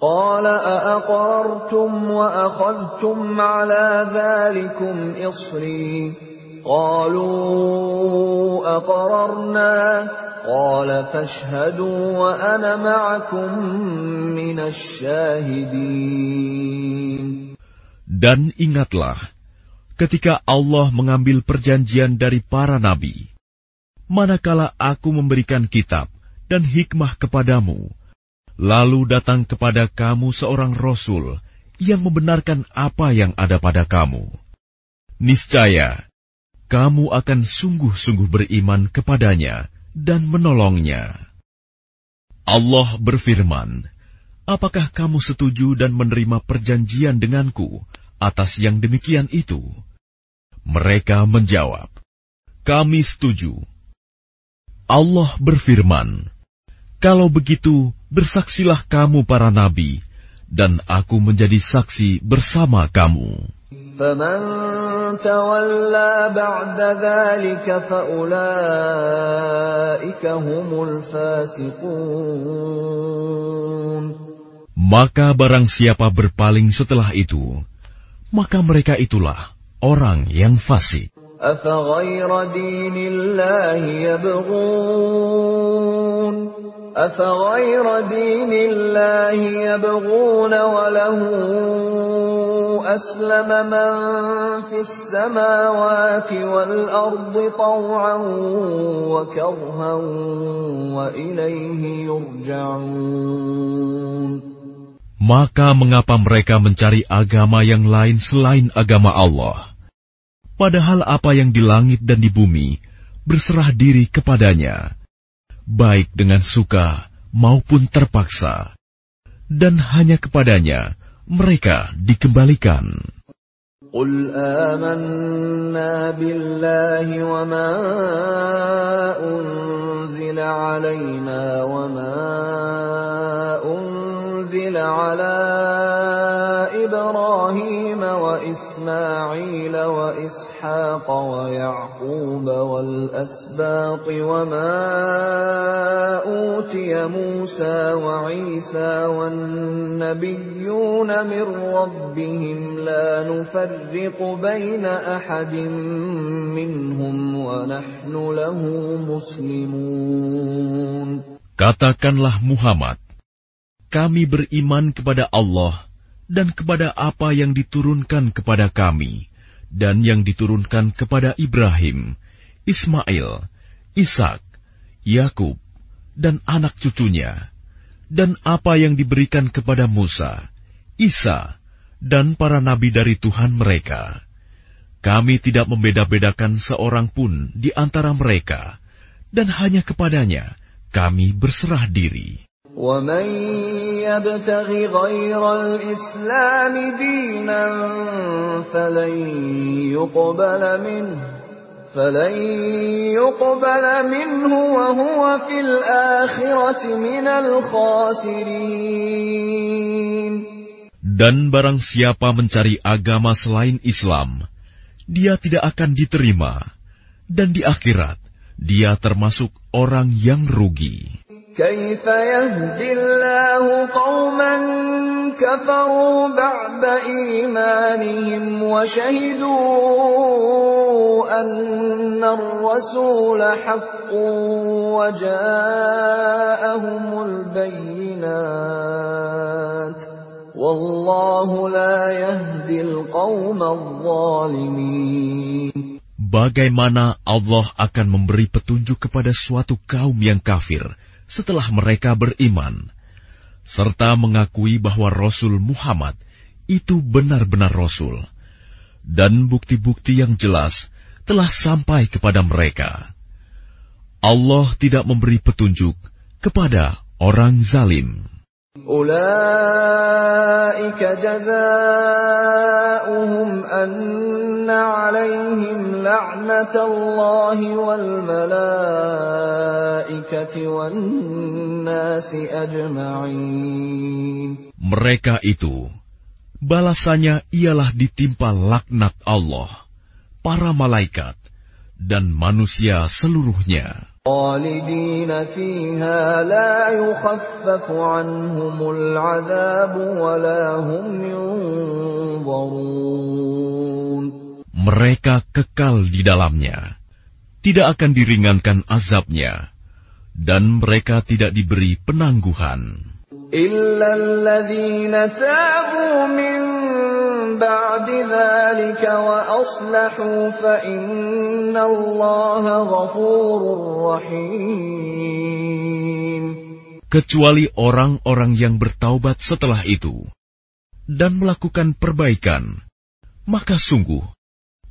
قال أأقررتم وأخذتم على ذلكم إصري قالوا أقررنا قال فاشهدوا وأنا معكم من الشاهدين Dan ingatlah, ketika Allah mengambil perjanjian dari para nabi, manakala aku memberikan kitab dan hikmah kepadamu, Lalu datang kepada kamu seorang rasul yang membenarkan apa yang ada pada kamu. Niscaya kamu akan sungguh-sungguh beriman kepadanya dan menolongnya. Allah berfirman, "Apakah kamu setuju dan menerima perjanjian denganku atas yang demikian itu?" Mereka menjawab, "Kami setuju." Allah berfirman, "Kalau begitu, bersaksilah kamu para nabi, dan aku menjadi saksi bersama kamu. Maka barang siapa berpaling setelah itu, maka mereka itulah orang yang fasik. أفغير دين الله يبغون أفغير دين الله يبغون وله أسلم من في السماوات والأرض طوعا وكرها وإليه يرجعون Maka mengapa mereka mencari agama yang lain selain agama Allah? Padahal apa yang di langit dan di bumi berserah diri kepadanya baik dengan suka maupun terpaksa, dan hanya kepadanya mereka dikembalikan. قل آمنا بالله وما أنزل علينا وما أنزل على إبراهيم وإسماعيل وإسحاق ويعقوب والأسباط وما أوتي موسى وعيسى والنبيون من ربهم لا نفرق بين أحد منهم ونحن له مسلمون. Katakanlah Muhammad, kami beriman kepada Allah dan kepada apa yang diturunkan kepada kami dan yang diturunkan kepada Ibrahim, Ismail, Ishak, Yakub, dan anak cucunya, dan apa yang diberikan kepada Musa, Isa, dan para nabi dari Tuhan mereka. Kami tidak membeda-bedakan seorang pun di antara mereka, dan hanya kepadanya kami berserah diri. ومن يبتغ غير الإسلام دينا فلن يقبل منه فلن يقبل منه وهو في الآخرة من الخاسرين Dan barang siapa mencari agama selain Islam, dia tidak akan diterima, dan di akhirat dia termasuk orang yang rugi. كيف يهدي الله قوما كفروا بعد إيمانهم وشهدوا أن الرسول حق وجاءهم البينات والله لا يهدي القوم الظالمين Bagaimana Allah akan memberi petunjuk kepada suatu kaum yang kafir Setelah mereka beriman, serta mengakui bahwa Rasul Muhammad itu benar-benar Rasul, dan bukti-bukti yang jelas telah sampai kepada mereka. Allah tidak memberi petunjuk kepada orang zalim. أولئك جزاؤهم أن عليهم لعنة الله والملائكة والناس أجمعين Mereka itu, balasannya ialah ditimpa laknat Allah, para malaikat, dan manusia seluruhnya. خالدين فيها لا يخفف عنهم العذاب ولا هم ينظرون Mereka kekal di dalamnya, tidak akan diringankan azabnya, dan mereka tidak diberi penangguhan. إلا الذين تابوا من بعد ذلك وأصلحوا فإن الله غفور رحيم kecuali orang-orang yang bertaubat setelah itu dan melakukan perbaikan, maka sungguh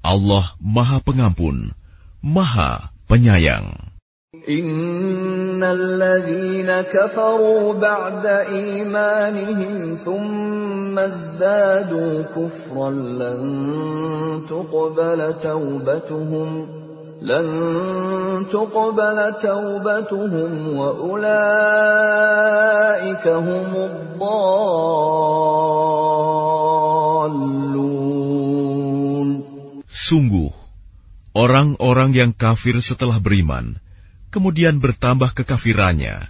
Allah Maha Pengampun, Maha Penyayang. إن الذين كفروا بعد إيمانهم ثم ازدادوا كفرا لن تقبل توبتهم لن تقبل توبتهم وأولئك هم الضالون Sungguh, orang-orang yang kafir setelah beriman, kemudian bertambah kekafirannya,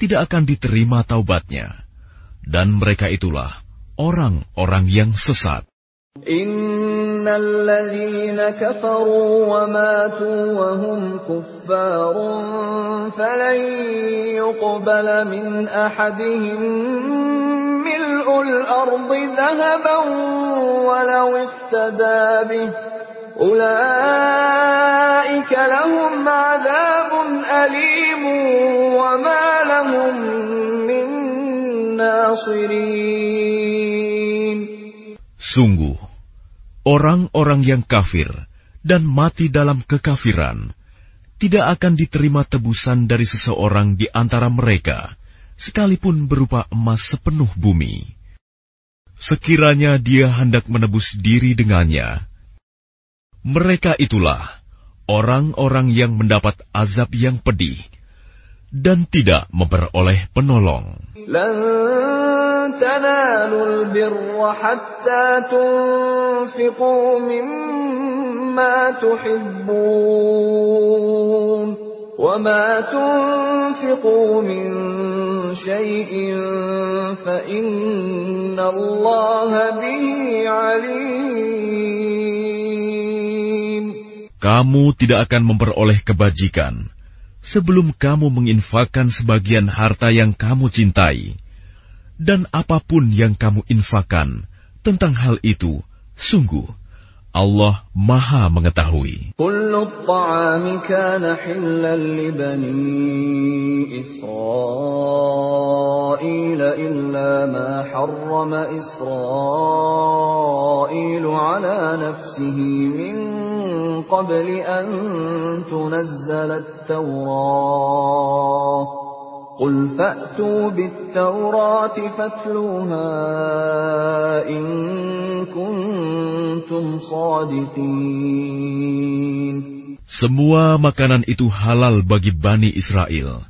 tidak akan diterima taubatnya. Dan mereka itulah orang-orang yang sesat. إن الذين كفروا وماتوا وهم كفار فلن يقبل من أحدهم ملء الأرض ذهبا ولو افتدى به أولئك لهم عذاب أليم وما لهم من ناصرين Sungguh, orang-orang yang kafir dan mati dalam kekafiran tidak akan diterima tebusan dari seseorang di antara mereka sekalipun berupa emas sepenuh bumi. Sekiranya dia hendak menebus diri dengannya, mereka itulah orang-orang yang mendapat azab yang pedih dan tidak memperoleh penolong. لن تنالوا البر حتى تنفقوا مما تحبون وما تنفقوا من شيء فإن الله به عليم Kamu tidak akan memperoleh kebajikan sebelum kamu menginfakkan sebagian harta yang kamu cintai. Dan apa pun yang kamu infakkan tentang hal itu, sungguh Allah Maha Mengetahui. كل الطعام كان حلا لبني إسرائيل إلا ما حرم إسرائيل على نفسه من قبل أن تنزل التوراة قل فأتوا بالتوراة فاتلوها إن كنتم صادقين Semua makanan itu halal bagi Bani Israel,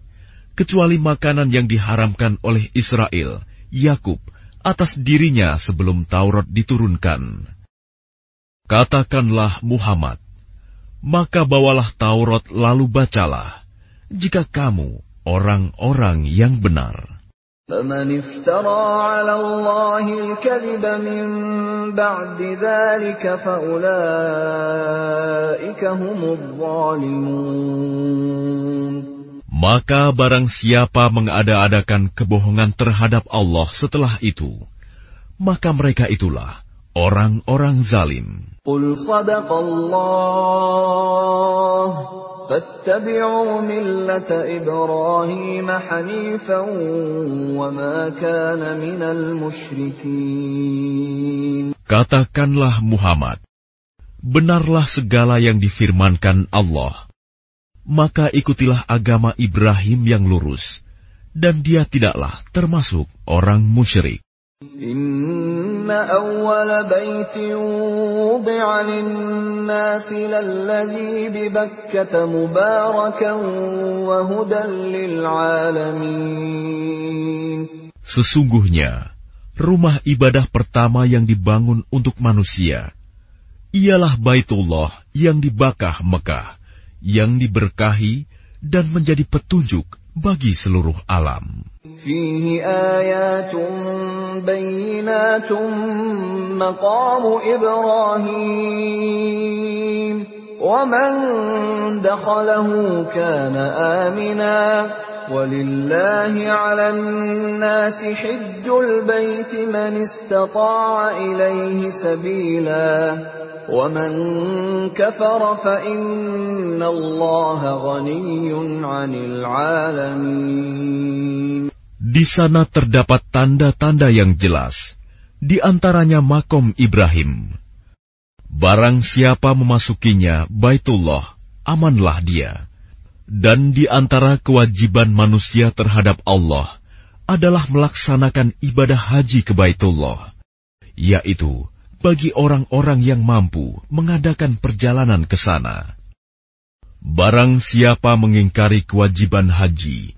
kecuali makanan yang diharamkan oleh Israel, Yakub, atas dirinya sebelum Taurat diturunkan. Katakanlah Muhammad, maka bawalah Taurat lalu bacalah, jika kamu orang-orang yang benar. فمن افترى على الله الكذب من بعد ذلك فأولئك هم الظالمون Maka barang siapa mengada-adakan kebohongan terhadap Allah setelah itu, maka mereka itulah orang-orang zalim. قل صدق الله فاتبعوا ملة إبراهيم حنيفا وما كان من المشركين Katakanlah Muhammad, benarlah segala yang difirmankan Allah. Maka ikutilah agama Ibrahim yang lurus, dan dia tidaklah termasuk orang musyrik. إن أول بيت وضع للناس للذي ببكة مباركا وهدى للعالمين Sesungguhnya, rumah ibadah pertama yang dibangun untuk manusia ialah Baitullah yang dibakah Mekah, yang diberkahi dan menjadi petunjuk bagi seluruh alam. فيه آيات بينات مقام إبراهيم ومن دخله كان آمنا ولله على الناس حج البيت من استطاع إليه سبيلا ومن كفر فإن الله غني عن العالمين Di sana terdapat tanda-tanda yang jelas, di antaranya makom Ibrahim. Barang siapa memasukinya Baitullah, amanlah dia. Dan di antara kewajiban manusia terhadap Allah adalah melaksanakan ibadah haji ke Baitullah, yaitu bagi orang-orang yang mampu mengadakan perjalanan ke sana. Barang siapa mengingkari kewajiban haji,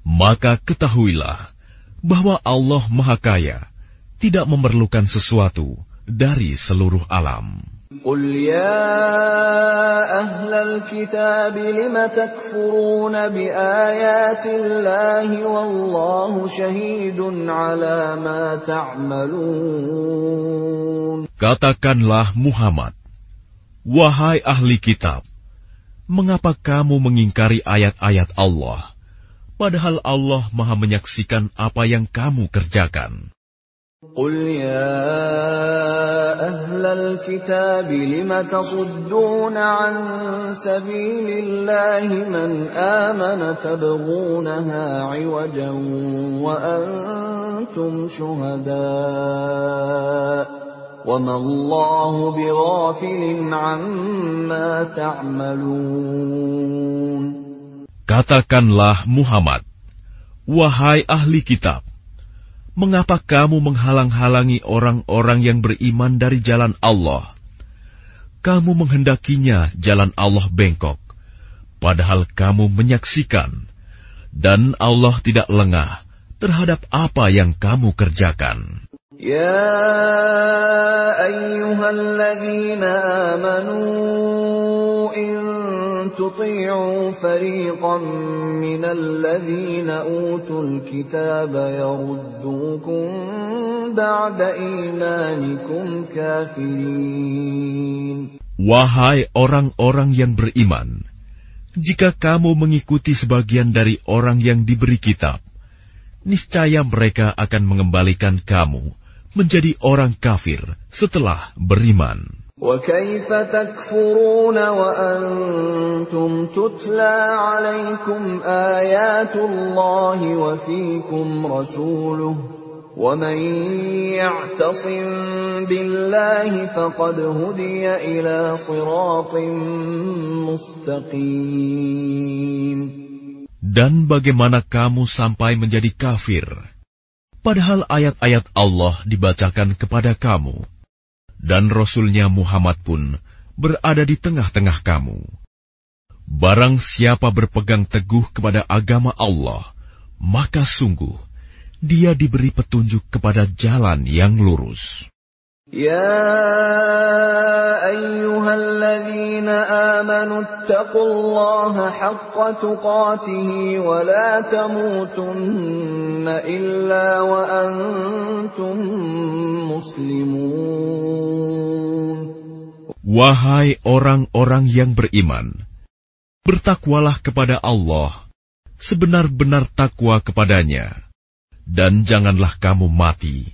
maka ketahuilah bahwa Allah Maha Kaya tidak memerlukan sesuatu dari seluruh alam. قل يا أهل الكتاب لم تكفرون بآيات الله والله شهيد على ما تعملون Katakanlah Muhammad, wahai ahli kitab, mengapa kamu mengingkari ayat-ayat Allah, padahal Allah Maha menyaksikan apa yang kamu kerjakan? قل يا أهل الكتاب لم تصدون عن سبيل الله من آمن تبغونها عوجا وأنتم شهداء وما الله بغافل عما تعملون. Katakanlah Muhammad, Wahai ahli kitab, mengapa kamu menghalang-halangi orang-orang yang beriman dari jalan Allah? Kamu menghendakinya jalan Allah bengkok, padahal kamu menyaksikan, dan Allah tidak lengah terhadap apa yang kamu kerjakan. يا أيها الذين آمنوا إن تطيعوا فريقا من الذين أوتوا الكتاب يردوكم بعد إيمانكم كافرين Wahai orang-orang yang beriman, jika kamu mengikuti sebagian dari orang yang diberi kitab, niscaya mereka akan mengembalikan kamu menjadi orang kafir setelah beriman. وكيف تكفرون وأنتم تتلى عليكم آيات الله وفيكم رسوله ومن يعتصم بالله فقد هدي إلى صراط مستقيم Dan bagaimana kamu sampai menjadi kafir Padahal ayat-ayat Allah dibacakan kepada kamu, dan Rasulnya Muhammad pun berada di tengah-tengah kamu. Barang siapa berpegang teguh kepada agama Allah, maka sungguh dia diberi petunjuk kepada jalan yang lurus. يا أيها الذين آمنوا اتقوا الله حق تقاته ولا تموتن إلا وأنتم مسلمون Wahai orang-orang yang beriman, bertakwalah kepada Allah, sebenar-benar takwa kepadanya, dan janganlah kamu mati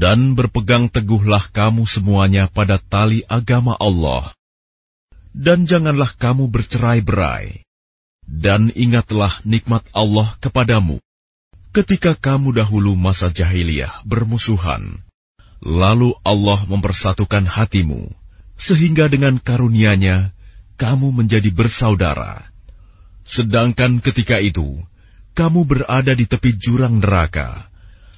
Dan berpegang teguhlah kamu semuanya pada tali agama Allah. Dan janganlah kamu bercerai-berai. Dan ingatlah nikmat Allah kepadamu. Ketika kamu dahulu masa jahiliyah bermusuhan, lalu Allah mempersatukan hatimu, sehingga dengan karunia-Nya kamu menjadi bersaudara. Sedangkan ketika itu, kamu berada di tepi jurang neraka.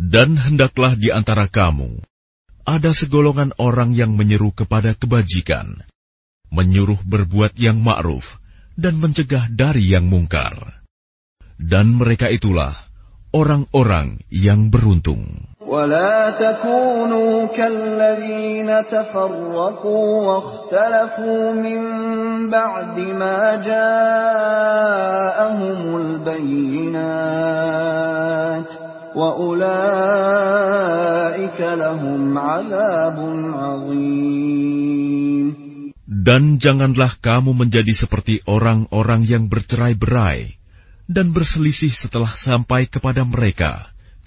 Dan hendaklah di antara kamu ada segolongan orang yang menyeru kepada kebajikan, menyuruh berbuat yang ma'ruf, dan mencegah dari yang mungkar. Dan mereka itulah orang-orang yang beruntung. ولا تكونوا كالذين تفرقوا واختلفوا من بعد ما جاءهم البينات وأولئك لهم عذاب عظيم Dan janganlah kamu menjadi seperti orang-orang yang bercerai-berai dan berselisih setelah sampai kepada mereka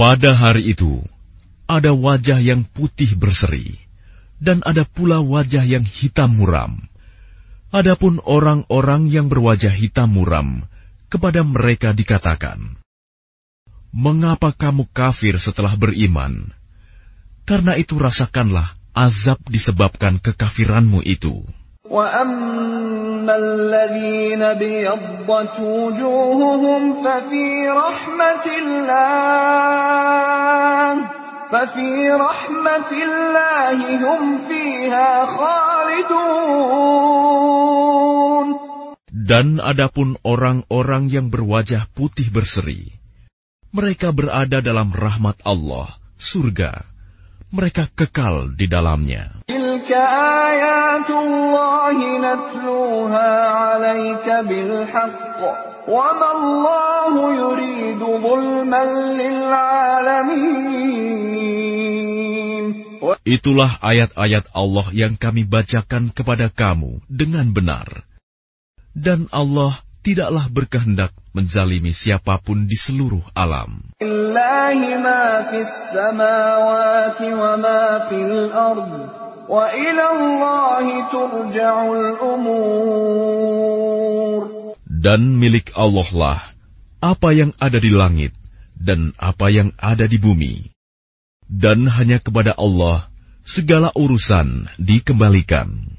Pada hari itu, ada wajah yang putih berseri, dan ada pula wajah yang hitam muram. Adapun orang-orang yang berwajah hitam muram, kepada mereka dikatakan, Mengapa kamu kafir setelah beriman? Karena itu rasakanlah azab disebabkan kekafiranmu itu. وأما الذين ابيضت وجوههم ففي رحمة الله ففي رحمة الله هم فيها خالدون Dan adapun orang-orang yang berwajah putih berseri, mereka berada dalam rahmat Allah, surga. mereka kekal di dalamnya. Itulah ayat-ayat Allah yang kami bacakan kepada kamu dengan benar. Dan Allah tidaklah berkehendak menzalimi siapa pun di seluruh alam. Dan milik Allah lah apa yang ada di langit dan apa yang ada di bumi. Dan hanya kepada Allah segala urusan dikembalikan.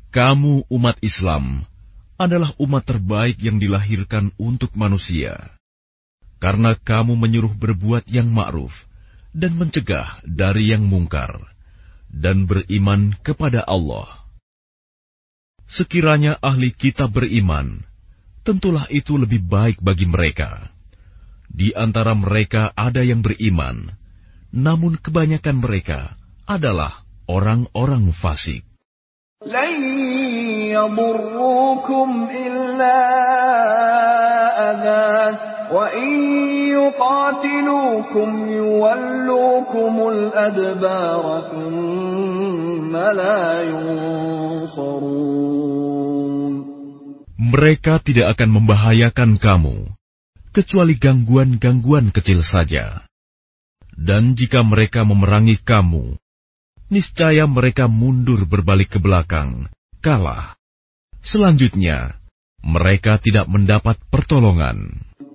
Kamu umat Islam adalah umat terbaik yang dilahirkan untuk manusia. Karena kamu menyuruh berbuat yang ma'ruf dan mencegah dari yang mungkar dan beriman kepada Allah. Sekiranya ahli kitab beriman, tentulah itu lebih baik bagi mereka. Di antara mereka ada yang beriman, namun kebanyakan mereka adalah orang-orang fasik. لن يضروكم إلا أذى وإن يقاتلوكم يولوكم الأدبار ثم لا ينصرون Mereka tidak akan membahayakan kamu, kecuali gangguan-gangguan kecil saja. Dan jika mereka memerangi kamu, niscaya mereka mundur berbalik ke belakang, kalah. Selanjutnya, mereka tidak mendapat pertolongan.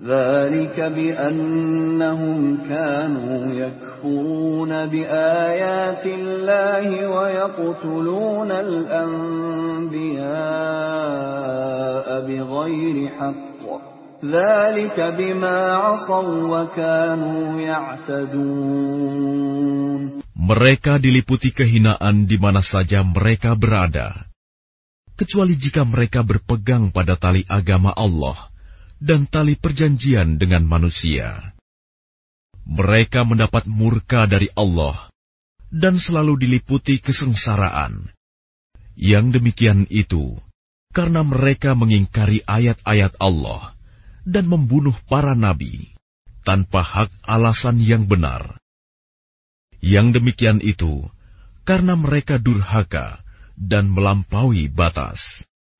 ذلك بأنهم كانوا يكفرون بآيات الله ويقتلون الأنبياء بغير حق ذلك بما عصوا وكانوا يعتدون Mereka diliputi kehinaan di mana saja mereka berada, kecuali jika mereka berpegang pada tali agama Allah dan tali perjanjian dengan manusia. Mereka mendapat murka dari Allah dan selalu diliputi kesengsaraan. Yang demikian itu karena mereka mengingkari ayat-ayat Allah dan membunuh para nabi tanpa hak alasan yang benar. Yang demikian itu karena mereka durhaka dan melampaui batas.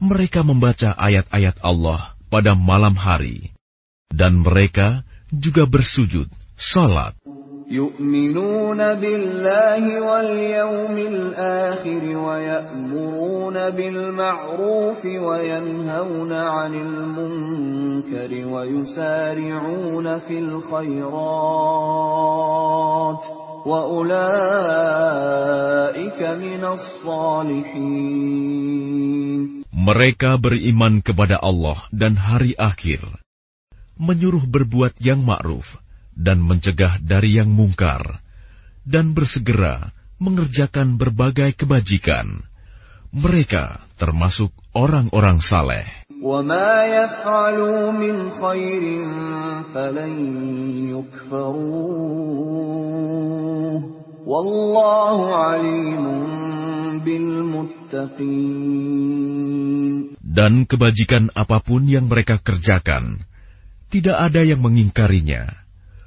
Mereka membaca ayat-ayat Allah pada malam hari. Dan mereka juga bersujud, salat. يؤمنون بالله واليوم الآخر ويأمرون بالمعروف وينهون عن المنكر ويسارعون في الخيرات وأولئك من الصالحين mereka beriman kepada Allah dan hari akhir menyuruh berbuat yang ma'ruf dan mencegah dari yang mungkar, dan bersegera mengerjakan berbagai kebajikan. Mereka termasuk orang-orang saleh. Dan kebajikan apa pun yang mereka kerjakan, tidak ada yang mengingkarinya,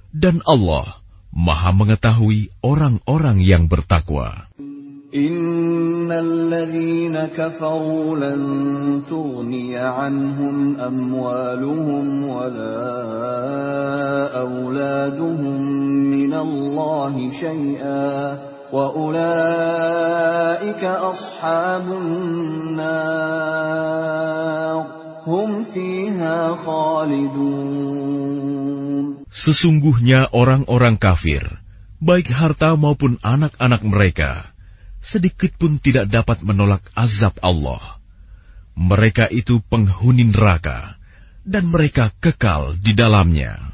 dan Allah Maha Mengetahui orang-orang yang bertakwa. Auladuhum Sesungguhnya orang-orang kafir, baik harta maupun anak-anak mereka, sedikit pun tidak dapat menolak azab Allah. Mereka itu penghuni neraka, dan mereka kekal di dalamnya.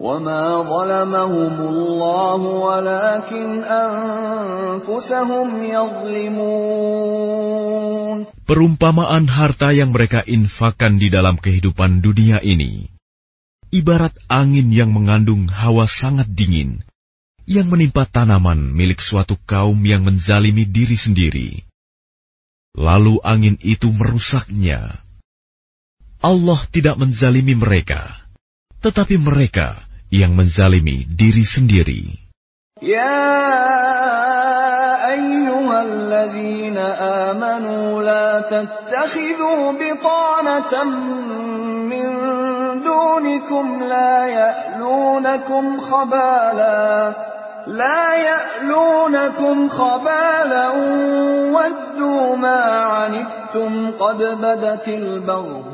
وما ظلمهم الله ولكن أنفسهم يظلمون Perumpamaan harta yang mereka infakkan di dalam kehidupan dunia ini, ibarat angin yang mengandung hawa sangat dingin, yang menimpa tanaman milik suatu kaum yang menzalimi diri sendiri. Lalu angin itu merusaknya. Allah tidak menzalimi mereka tetapi mereka yang menzalimi diri sendiri. Ya ayyuhalladzina amanu la tattakhidhu bitanatan min dunikum la ya'lunakum khabala لا يألونكم خبالا ودوا ما عنتم قد بدت البغضاء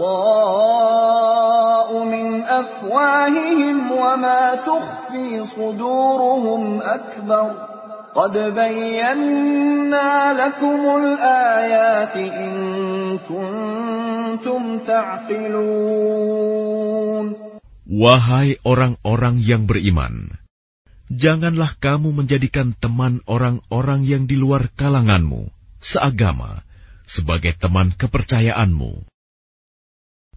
من أفواههم وما تخفي صدورهم أكبر قد بينا لكم الآيات إن كنتم تعقلون Wahai orang-orang yang beriman, janganlah kamu menjadikan teman orang-orang yang di luar kalanganmu, seagama, sebagai teman kepercayaanmu.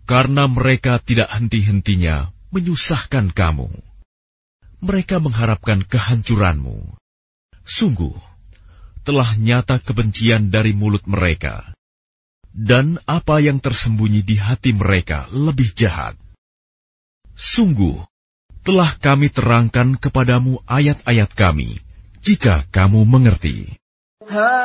Karena mereka tidak henti-hentinya menyusahkan kamu. Mereka mengharapkan kehancuranmu. Sungguh, telah nyata kebencian dari mulut mereka. Dan apa yang tersembunyi di hati mereka lebih jahat. Sungguh, telah kami terangkan kepadamu ayat-ayat kami, jika kamu mengerti. Ha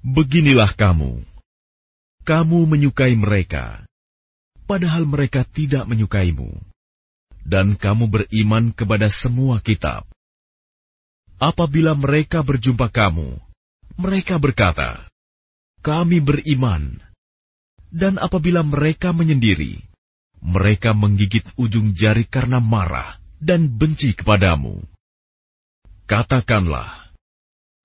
Beginilah kamu. Kamu menyukai mereka, padahal mereka tidak menyukaimu. Dan kamu beriman kepada semua kitab. Apabila mereka berjumpa kamu, mereka berkata, "Kami beriman." Dan apabila mereka menyendiri, mereka menggigit ujung jari karena marah dan benci kepadamu. Katakanlah,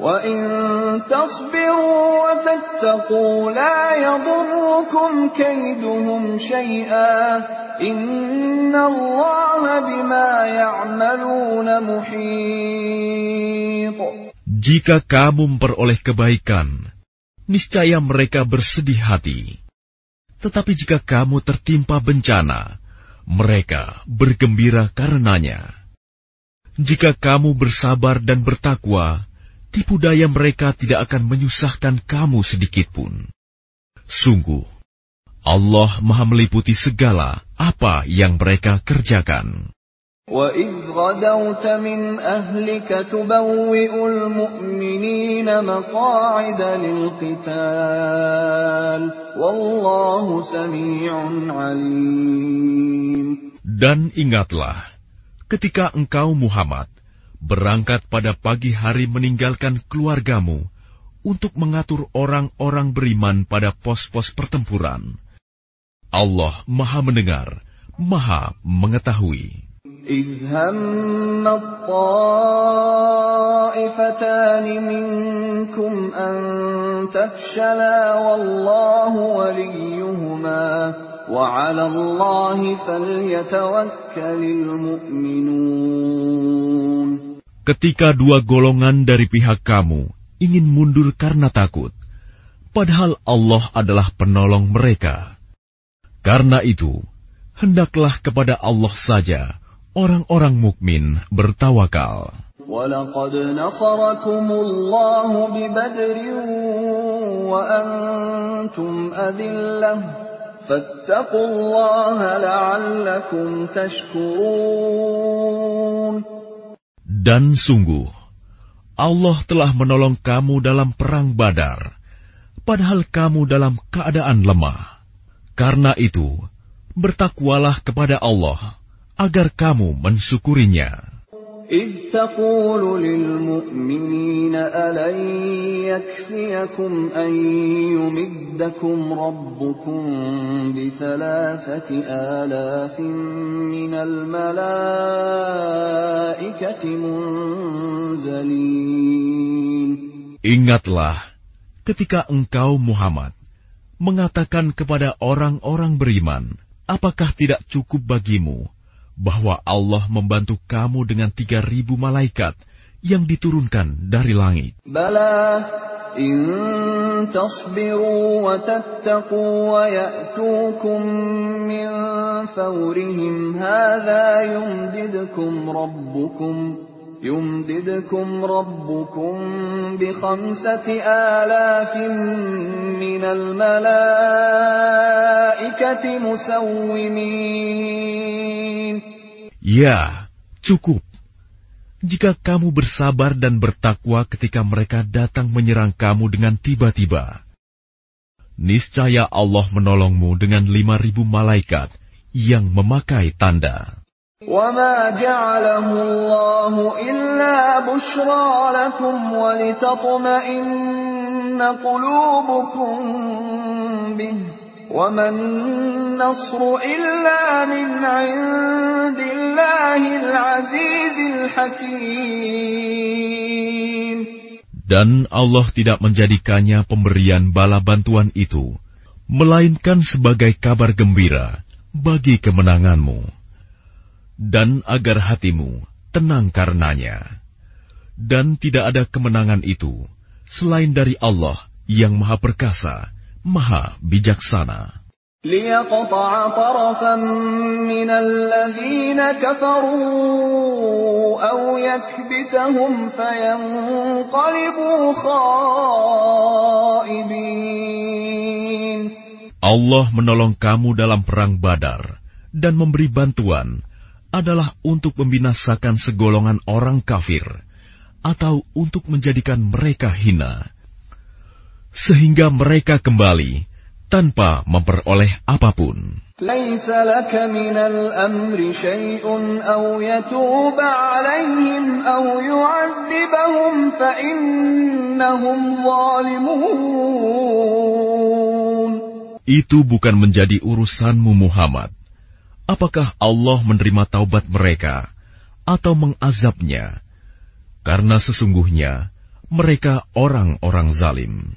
وإن تصبروا وتتقوا لا يضركم كيدهم شيئا إن الله بما يعملون محيط Jika kamu memperoleh kebaikan, niscaya mereka bersedih hati. Tetapi jika kamu tertimpa bencana, mereka bergembira karenanya. Jika kamu bersabar dan bertakwa, tipu daya mereka tidak akan menyusahkan kamu sedikitpun. Sungguh, Allah Maha meliputi segala apa yang mereka kerjakan. وَإِذْ غَدَوْتَ مِنْ أَهْلِكَ تُبَوِّئُ الْمُؤْمِنِينَ مَقَاعِدَ لِلْقِتَالِ وَاللَّهُ سَمِيعٌ عَلِيمٌ Dan ingatlah, ketika engkau Muhammad berangkat pada pagi hari meninggalkan keluargamu untuk mengatur orang-orang beriman pada pos-pos pertempuran. Allah Maha Mendengar, Maha Mengetahui. إِذْ هَمَّ الطَّائِفَتَانِ مِنكُمْ أَن تَفْشَلَا وَاللَّهُ وَلِيُّهُمَا وَعَلَى اللَّهِ فَلْيَتَوَكَّلِ الْمُؤْمِنُونَ Ketika dua golongan dari pihak kamu ingin mundur karena takut, padahal Allah adalah penolong mereka. Karena itu, hendaklah kepada Allah saja orang-orang mukmin bertawakal. وَلَقَدْ نَصَرَكُمُ اللَّهُ بِبَدْرٍ وَأَنْتُمْ أَذِلَّةٌ فَاتَّقُوا اللَّهَ لَعَلَّكُمْ تَشْكُرُونَ Dan sungguh, Allah telah menolong kamu dalam perang Badar, padahal kamu dalam keadaan lemah. Karena itu, bertakwalah kepada Allah agar kamu mensyukurinya. إِذْ تَقُولُ لِلْمُؤْمِنِينَ أَلَنْ يَكْفِيَكُمْ أَنْ يُمِدَّكُمْ رَبُّكُمْ بِثَلَاثَةِ آلَافٍ مِّنَ الْمَلَائِكَةِ مُنْزَلِينَ Ingatlah ketika engkau Muhammad mengatakan kepada orang-orang beriman, apakah tidak cukup bagimu bahwa Allah membantu kamu dengan tiga ribu malaikat yang diturunkan dari langit. Bala, in tasbiru wa tattaqu wa ya'tukum min fawrihim hadha yumdidkum rabbukum يمددكم ربكم بخمسة آلاف من الملائكة مسومين Ya, cukup. Jika kamu bersabar dan bertakwa ketika mereka datang menyerang kamu dengan tiba-tiba, niscaya Allah menolongmu dengan lima ribu malaikat yang memakai tanda. وما جعله الله إلا بشرى لكم ولتطمئن قلوبكم به وما النصر إلا من عند الله العزيز الحكيم Dan Allah tidak menjadikannya pemberian bala bantuan itu, melainkan sebagai kabar gembira bagi kemenanganmu, dan agar hatimu tenang karenanya. Dan tidak ada kemenangan itu selain dari Allah yang Maha Perkasa, Maha Bijaksana. ليقطع طرفا من الذين كفروا أو يكبتهم فينقلبوا خائبين Allah menolong kamu dalam perang Badar dan memberi bantuan adalah untuk membinasakan segolongan orang kafir atau untuk menjadikan mereka hina sehingga mereka kembali tanpa memperoleh apa pun. Itu bukan menjadi urusanmu Muhammad. Apakah Allah menerima taubat mereka atau mengazabnya? Karena sesungguhnya mereka orang-orang zalim.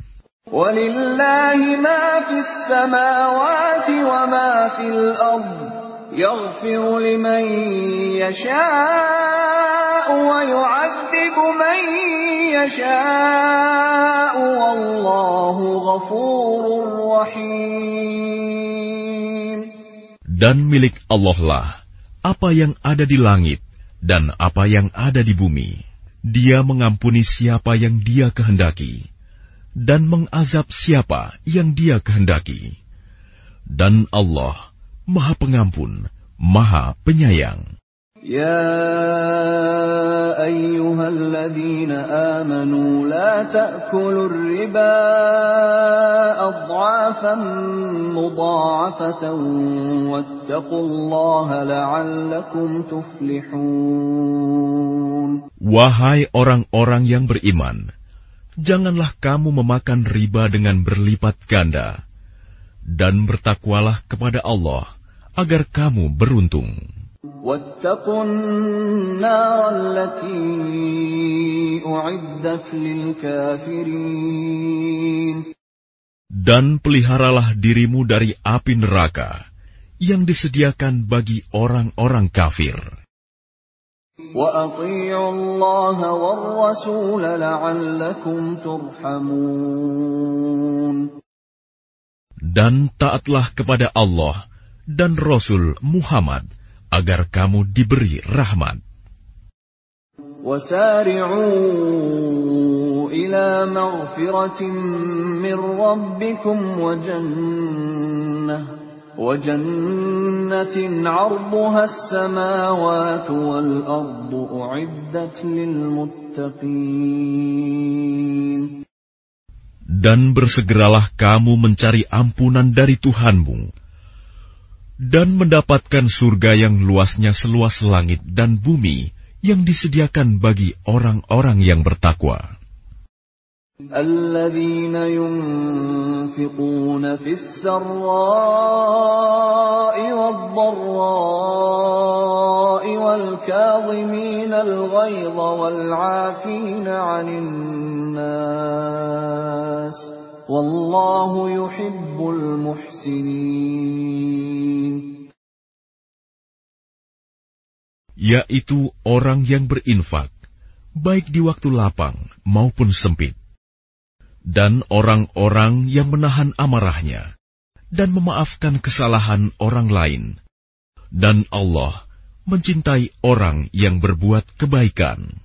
Dan milik Allah lah apa yang ada di langit dan apa yang ada di bumi. Dia mengampuni siapa yang dia kehendaki dan mengazab siapa yang Dia kehendaki. Dan Allah Maha Pengampun, Maha Penyayang. Ya Wahai orang-orang yang beriman, janganlah kamu memakan riba dengan berlipat ganda, dan bertakwalah kepada Allah agar kamu beruntung. Dan peliharalah dirimu dari api neraka yang disediakan bagi orang-orang kafir. Dan taatlah kepada Allah dan Rasul Muhammad agar kamu diberi rahmat. وسارعوا إلى مغفرة من ربكم وجنة وجنة عرضها السماوات والأرض أعدت للمتقين Dan bersegeralah kamu mencari ampunan dari Tuhanmu, dan mendapatkan surga yang luasnya seluas langit dan bumi yang disediakan bagi orang-orang yang bertakwa. الذين ينفقون في السراء والضراء والكاظمين الغيظ والعافين عن الناس Wallahu yuhibbul muhsinin. Yaitu orang yang berinfak, baik di waktu lapang maupun sempit. Dan orang-orang yang menahan amarahnya dan memaafkan kesalahan orang lain. Dan Allah mencintai orang yang berbuat kebaikan.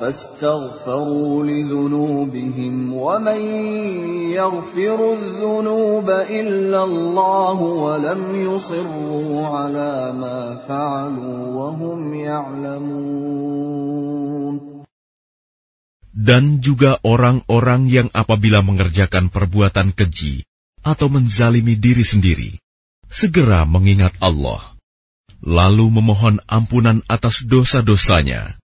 فاستغفروا لذنوبهم ومن يغفر الذنوب إلا الله ولم يصروا على ما فعلوا وهم يعلمون dan juga orang-orang yang apabila mengerjakan perbuatan keji atau menzalimi diri sendiri, segera mengingat Allah, lalu memohon ampunan atas dosa-dosanya.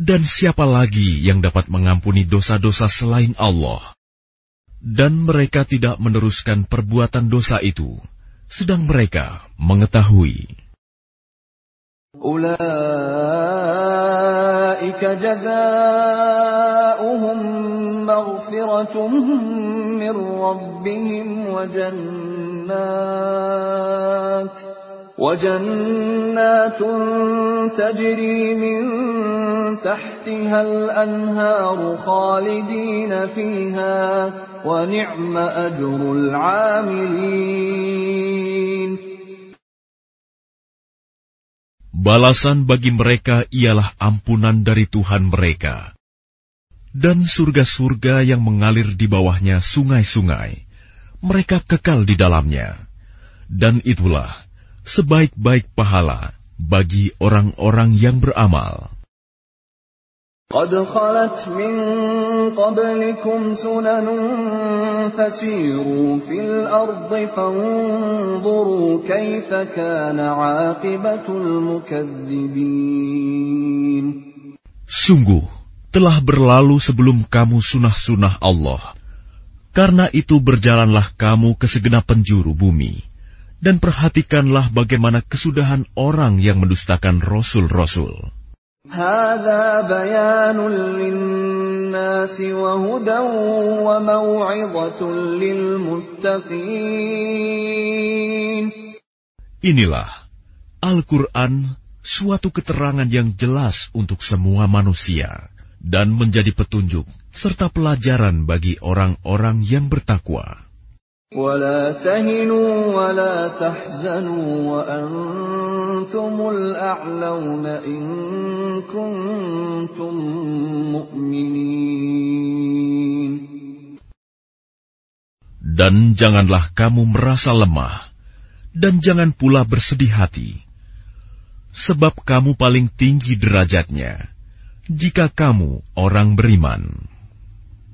Dan siapa lagi yang dapat mengampuni dosa-dosa selain Allah? Dan mereka tidak meneruskan perbuatan dosa itu, sedang mereka mengetahui. أولئك جزاؤهم مغفرة من ربهم وجنات وجنات تجري من تحتها الأنهار خالدين فيها ونعم أجر العاملين Balasan bagi mereka ialah ampunan dari Tuhan mereka. Dan surga-surga yang mengalir di bawahnya sungai-sungai. Mereka kekal di dalamnya. Dan itulah sebaik-baik pahala bagi orang-orang yang beramal. Sungguh, telah berlalu sebelum kamu sunah-sunah Allah. Karena itu berjalanlah kamu ke segenap penjuru bumi dan perhatikanlah bagaimana kesudahan orang yang mendustakan rasul-rasul. Inilah Al-Quran, suatu keterangan yang jelas untuk semua manusia dan menjadi petunjuk serta pelajaran bagi orang-orang yang bertakwa. ولا تهنوا ولا تحزنوا وأنتم الأعلون إن كنتم مؤمنين Dan janganlah kamu merasa lemah, dan jangan pula bersedih hati, sebab kamu paling tinggi derajatnya jika kamu orang beriman.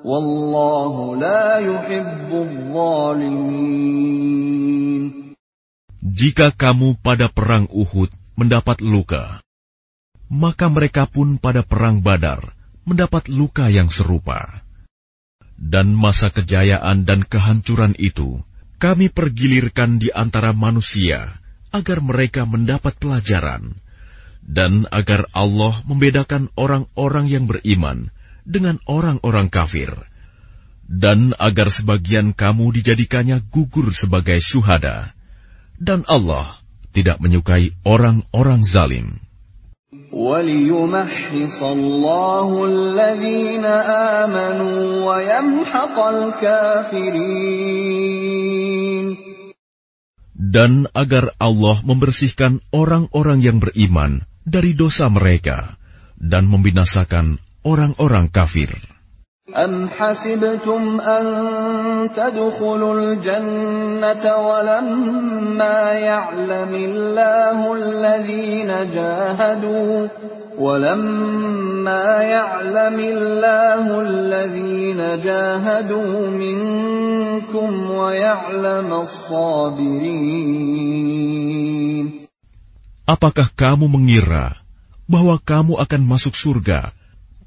Wallahu la. Jika kamu pada perang Uhud mendapat luka, maka mereka pun pada perang Badar mendapat luka yang serupa. Dan masa kejayaan dan kehancuran itu kami pergilirkan di antara manusia agar mereka mendapat pelajaran dan agar Allah membedakan orang-orang yang beriman dengan orang-orang kafir, dan agar sebagian kamu dijadikannya gugur sebagai syuhada, dan Allah tidak menyukai orang-orang zalim. Dan agar Allah membersihkan orang-orang yang beriman dari dosa mereka dan membinasakan orang-orang kafir. أم حسبتم أن تدخلوا الجنة ولما يعلم الله الذين جاهدوا ولما يعلم الله الذين جاهدوا منكم ويعلم الصابرين Apakah kamu mengira bahwa kamu akan masuk surga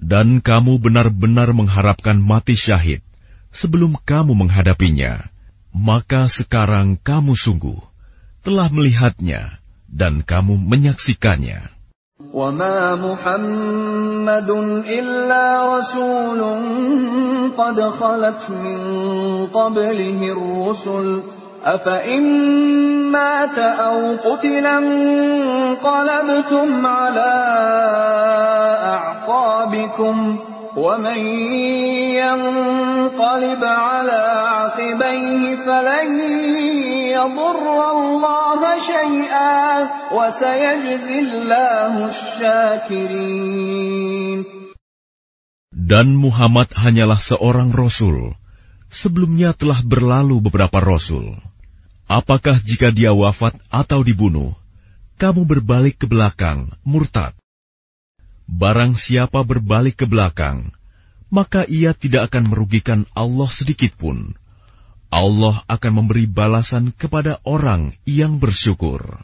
Dan kamu benar-benar mengharapkan mati syahid sebelum kamu menghadapinya. Maka sekarang kamu sungguh telah melihatnya dan kamu menyaksikannya. وما محمد إلا رسول قد خلت من قبله الرسل أفإن مات أو قتل انقلبتم على أعقابكم ومن ينقلب على عقبيه فلن يضر الله شيئا وسيجزي الله الشاكرين Dan Muhammad hanyalah seorang rasul. Sebelumnya telah berlalu beberapa rasul. Apakah jika dia wafat atau dibunuh, kamu berbalik ke belakang, murtad? Barang siapa berbalik ke belakang, maka ia tidak akan merugikan Allah sedikit pun. Allah akan memberi balasan kepada orang yang bersyukur.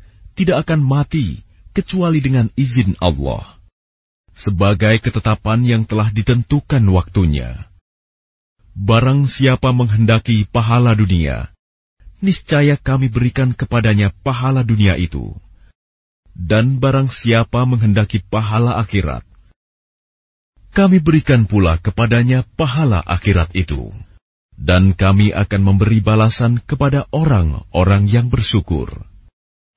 tidak akan mati kecuali dengan izin Allah, sebagai ketetapan yang telah ditentukan waktunya. Barang siapa menghendaki pahala dunia, niscaya kami berikan kepadanya pahala dunia itu. Dan barang siapa menghendaki pahala akhirat, kami berikan pula kepadanya pahala akhirat itu. Dan kami akan memberi balasan kepada orang-orang yang bersyukur.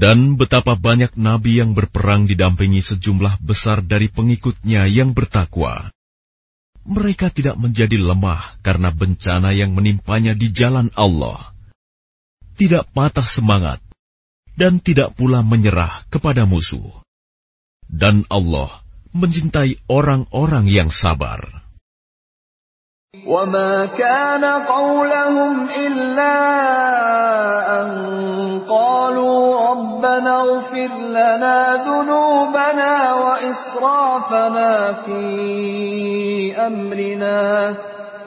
Dan betapa banyak nabi yang berperang didampingi sejumlah besar dari pengikutnya yang bertakwa. Mereka tidak menjadi lemah karena bencana yang menimpanya di jalan Allah. Tidak patah semangat, dan tidak pula menyerah kepada musuh. Dan Allah mencintai orang-orang yang sabar. وما كان قولهم إلا أن قالوا ربنا اغفر لنا ذنوبنا وإسرافنا في أمرنا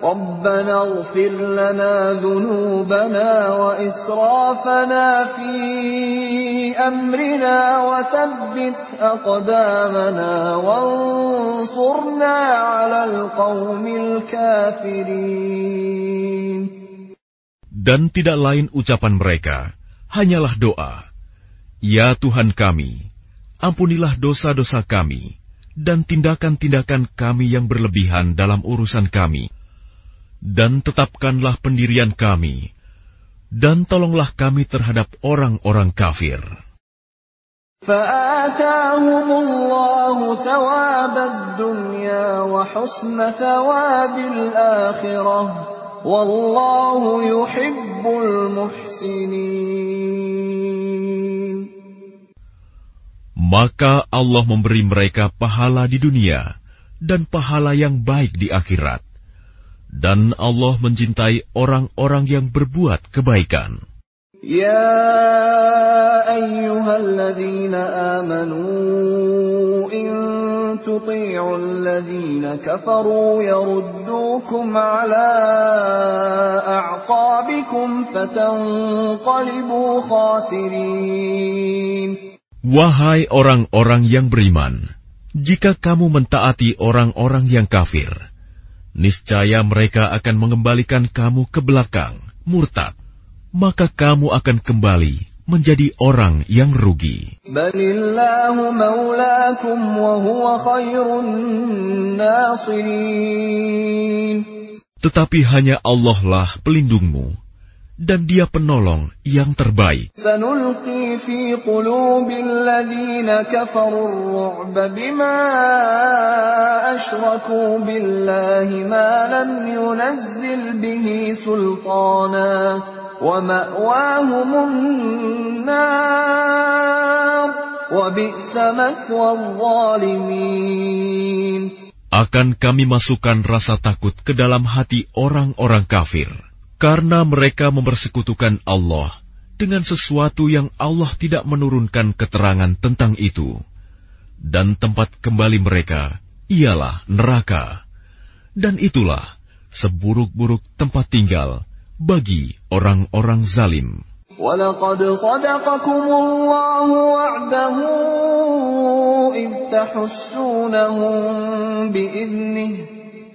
ربنا اغفر لنا ذنوبنا وإسرافنا في أمرنا وثبت أقدامنا وانصرنا على القوم الكافرين Dan tidak lain ucapan mereka, hanyalah doa. Ya Tuhan kami, ampunilah dosa-dosa kami, dan tindakan-tindakan kami yang berlebihan dalam urusan kami. Dan tetapkanlah pendirian kami, dan tolonglah kami terhadap orang-orang kafir. فآتاهم الله ثواب الدنيا وحسن ثواب الآخرة والله يحب المحسنين maka Allah memberi mereka pahala di dunia dan pahala yang baik di akhirat. Dan Allah mencintai orang-orang yang berbuat kebaikan. Ya ayyuhalladzina amanu in tuti'u alladzina kafaru yaruddukum ala a'qabikum fatanqalibu khasirin. Wahai orang-orang yang beriman, jika kamu mentaati orang-orang yang kafir, niscaya mereka akan mengembalikan kamu ke belakang, murtad, maka kamu akan kembali menjadi orang yang rugi. Tetapi hanya Allah lah pelindungmu, dan dia penolong yang terbaik. Akan kami masukkan rasa takut ke dalam hati orang-orang kafir karena mereka mempersekutukan Allah dengan sesuatu yang Allah tidak menurunkan keterangan tentang itu. Dan tempat kembali mereka ialah neraka. Dan itulah seburuk-buruk tempat tinggal bagi orang-orang zalim. ولقد صدقكم الله وعده إذ تحسونهم بإذنه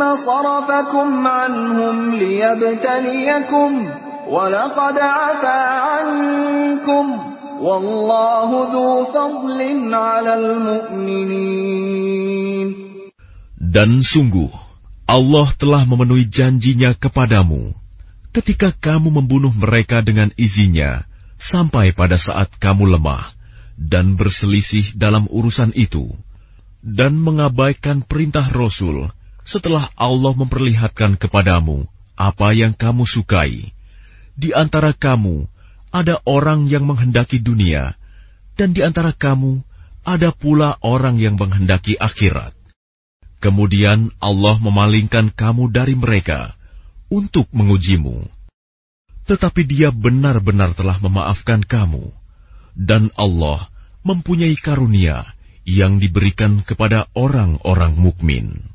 صرفكم عنهم ليبتليكم ولقد عفا عنكم والله ذو فضل على المؤمنين Dan sungguh, Allah telah memenuhi janjinya kepadamu ketika kamu membunuh mereka dengan izinnya sampai pada saat kamu lemah dan berselisih dalam urusan itu dan mengabaikan perintah Rasul setelah Allah memperlihatkan kepadamu apa yang kamu sukai. Di antara kamu ada orang yang menghendaki dunia, dan di antara kamu ada pula orang yang menghendaki akhirat. Kemudian Allah memalingkan kamu dari mereka untuk mengujimu. Tetapi Dia benar-benar telah memaafkan kamu, dan Allah mempunyai karunia yang diberikan kepada orang-orang mukmin.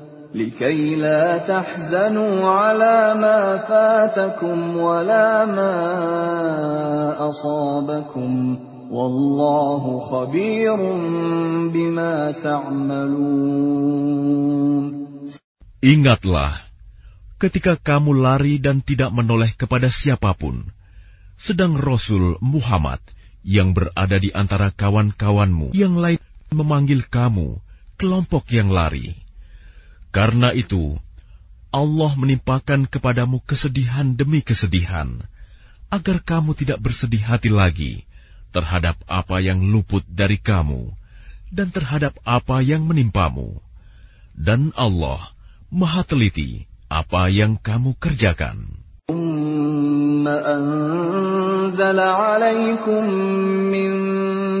لكي لا تحزنوا على ما فاتكم ولا ما أصابكم والله خبير بما تعملون Ingatlah, ketika kamu lari dan tidak menoleh kepada siapapun, sedang Rasul Muhammad yang berada di antara kawan-kawanmu yang lain memanggil kamu, kelompok yang lari. Karena itu, Allah menimpakan kepadamu kesedihan demi kesedihan, agar kamu tidak bersedih hati lagi terhadap apa yang luput dari kamu dan terhadap apa yang menimpamu. Dan Allah Maha teliti apa yang kamu kerjakan. ثم أنزل عليكم من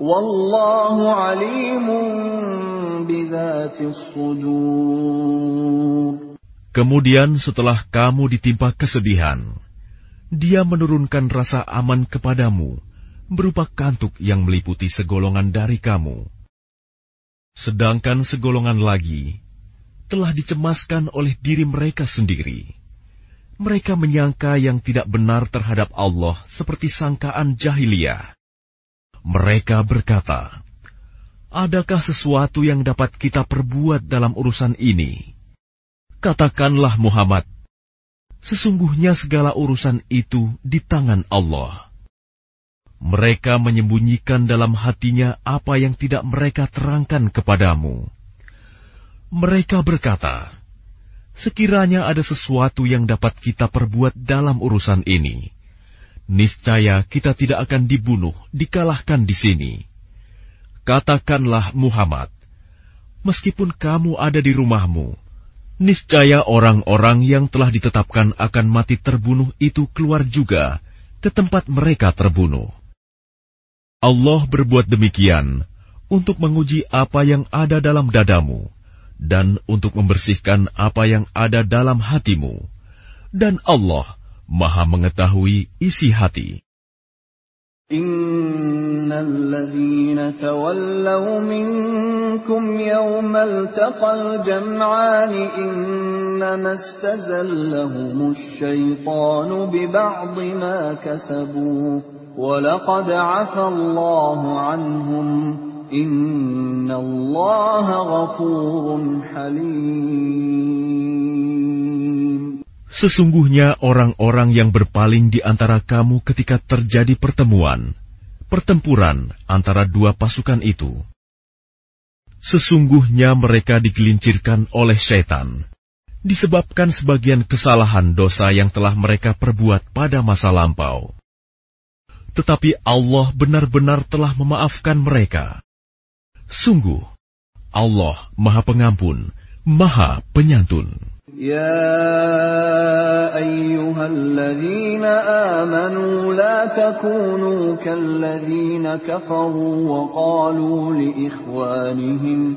Wallahu alimun. Kemudian setelah kamu ditimpa kesedihan, dia menurunkan rasa aman kepadamu berupa kantuk yang meliputi segolongan dari kamu. Sedangkan segolongan lagi telah dicemaskan oleh diri mereka sendiri. Mereka menyangka yang tidak benar terhadap Allah seperti sangkaan jahiliyah. Mereka berkata, Adakah sesuatu yang dapat kita perbuat dalam urusan ini? Katakanlah Muhammad, Sesungguhnya segala urusan itu di tangan Allah. Mereka menyembunyikan dalam hatinya apa yang tidak mereka terangkan kepadamu. Mereka berkata, "Sekiranya ada sesuatu yang dapat kita perbuat dalam urusan ini, niscaya kita tidak akan dibunuh, dikalahkan di sini." Katakanlah Muhammad, meskipun kamu ada di rumahmu, Niscaya orang-orang yang telah ditetapkan akan mati terbunuh itu keluar juga ke tempat mereka terbunuh. Allah berbuat demikian untuk menguji apa yang ada dalam dadamu dan untuk membersihkan apa yang ada dalam hatimu. Dan Allah Maha Mengetahui isi hati. إن الذين تولوا منكم يوم التقى الجمعان إنما استزلهم الشيطان ببعض ما كسبوا ولقد عفى الله عنهم إن الله غفور حليم Sesungguhnya orang-orang yang berpaling di antara kamu ketika terjadi pertemuan, pertempuran antara dua pasukan itu. Sesungguhnya mereka digelincirkan oleh setan, disebabkan sebagian kesalahan dosa yang telah mereka perbuat pada masa lampau. Tetapi Allah benar-benar telah memaafkan mereka. Sungguh, Allah Maha Pengampun, Maha Penyantun. يا أيها الذين آمنوا لا تكونوا كالذين كفروا وقالوا لإخوانهم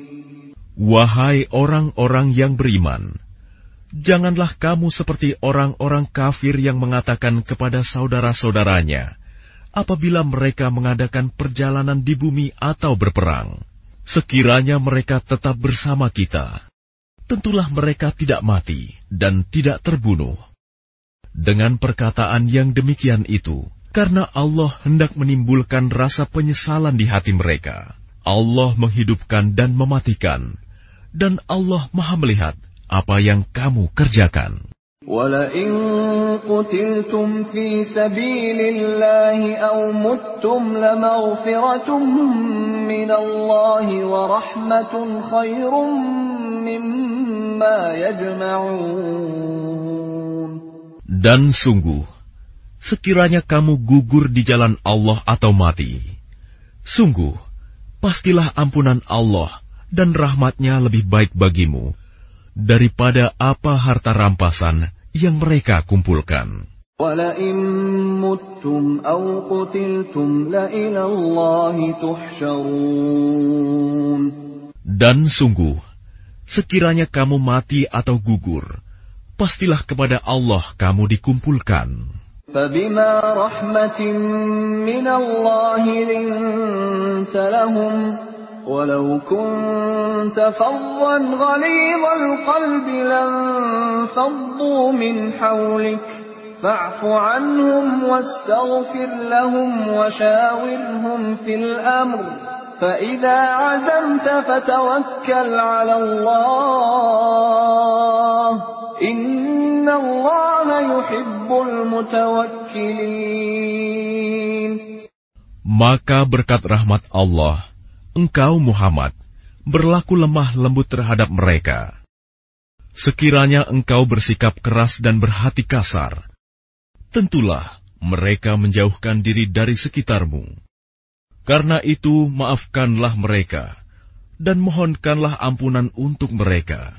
Wahai orang-orang yang beriman, janganlah kamu seperti orang-orang kafir yang mengatakan kepada saudara-saudaranya, apabila mereka mengadakan perjalanan di bumi atau berperang, sekiranya mereka tetap bersama kita, tentulah mereka tidak mati dan tidak terbunuh. Dengan perkataan yang demikian itu, karena Allah hendak menimbulkan rasa penyesalan di hati mereka, Allah menghidupkan dan mematikan dan Allah Maha melihat apa yang kamu kerjakan. ولئن قتلتم في سبيل الله أو متم لمغفرة من الله ورحمة خير مما يجمعون Dan sungguh, sekiranya kamu gugur di jalan Allah atau mati, sungguh, pastilah ampunan Allah dan rahmatnya lebih baik bagimu daripada apa harta rampasan yang mereka kumpulkan. Dan sungguh, sekiranya kamu mati atau gugur, pastilah kepada Allah kamu dikumpulkan. فبما رحمة من الله لنت لهم ولو كنت فظا غليظ القلب لانفضوا من حولك. فاعف عنهم واستغفر لهم وشاورهم في الأمر. فإذا عزمت فتوكل على الله. إن الله يحب المتوكلين. Maka berkat rahmat Allah engkau Muhammad berlaku lemah lembut terhadap mereka. Sekiranya engkau bersikap keras dan berhati kasar, tentulah mereka menjauhkan diri dari sekitarmu. Karena itu, maafkanlah mereka dan mohonkanlah ampunan untuk mereka,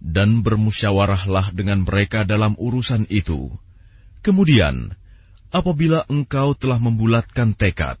dan bermusyawarahlah dengan mereka dalam urusan itu. Kemudian, apabila engkau telah membulatkan tekad,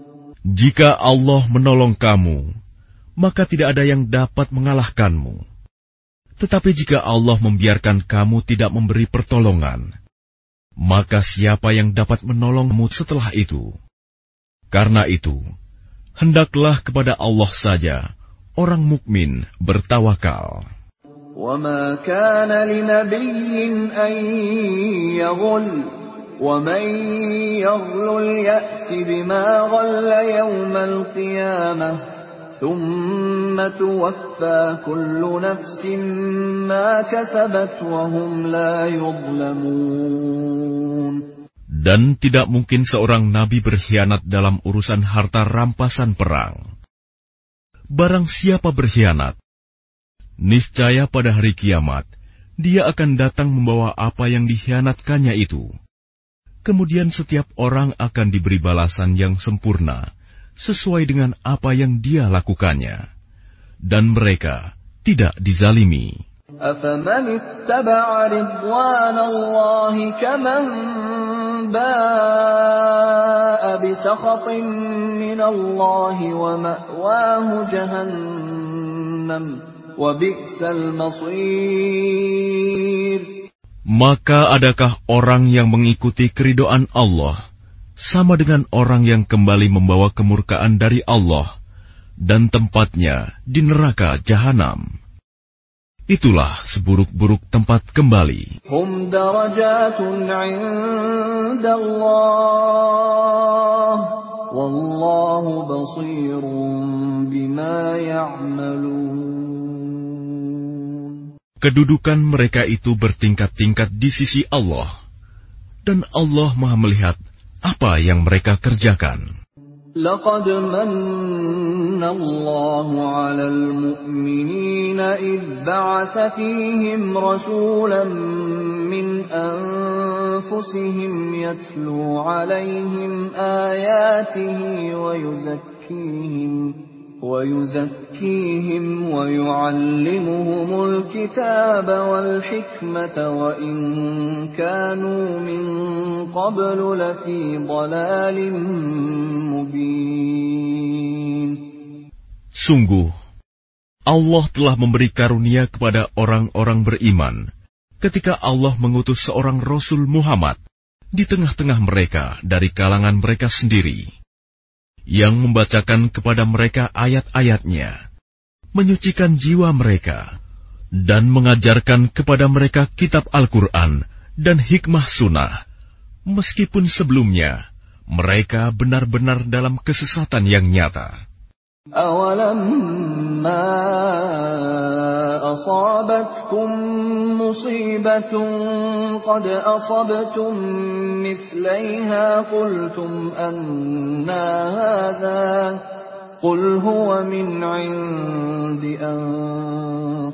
Jika Allah menolong kamu, maka tidak ada yang dapat mengalahkanmu. Tetapi jika Allah membiarkan kamu tidak memberi pertolongan, maka siapa yang dapat menolongmu setelah itu? Karena itu, hendaklah kepada Allah saja orang mukmin bertawakal. وما كان لنبي أن يغل ومن يغل يأت بما غل يوم القيامة ثم توفى كل نفس ما كسبت وهم لا يظلمون Dan tidak mungkin seorang nabi berkhianat dalam urusan harta rampasan perang. Barang siapa berkhianat, niscaya pada hari kiamat dia akan datang membawa apa yang dikhianatkannya itu. Kemudian setiap orang akan diberi balasan yang sempurna sesuai dengan apa yang dia lakukannya. Dan mereka tidak dizalimi. أفمن اتبع رضوان الله كمن باء بسخط من الله ومأواه جهنم وبئس المصير Maka adakah orang yang mengikuti keridoan Allah sama dengan orang yang kembali membawa kemurkaan dari Allah dan tempatnya di neraka jahanam? Itulah seburuk-buruk tempat kembali. Hum darajatun wallahu basirun bima ya'malun Kedudukan mereka itu bertingkat-tingkat di sisi Allah dan Allah Maha melihat apa yang mereka kerjakan. لقد من الله على المؤمنين إذ بعث فيهم رسولا من أنفسهم يتلو عليهم آياته ويزكيهم ويزكيهم ويعلمهم الكتاب والحكمة وإن كانوا من قبل لفي ضلال مبين Sungguh, Allah telah memberi karunia kepada orang-orang beriman ketika Allah mengutus seorang Rasul Muhammad di tengah-tengah mereka dari kalangan mereka sendiri yang membacakan kepada mereka ayat-ayatnya, menyucikan jiwa mereka, dan mengajarkan kepada mereka kitab Al-Quran dan hikmah sunnah, meskipun sebelumnya mereka benar-benar dalam kesesatan yang nyata. Awalamma أصابتكم مصيبة قد أصبتم مثليها قلتم أنا هذا قل هو من عند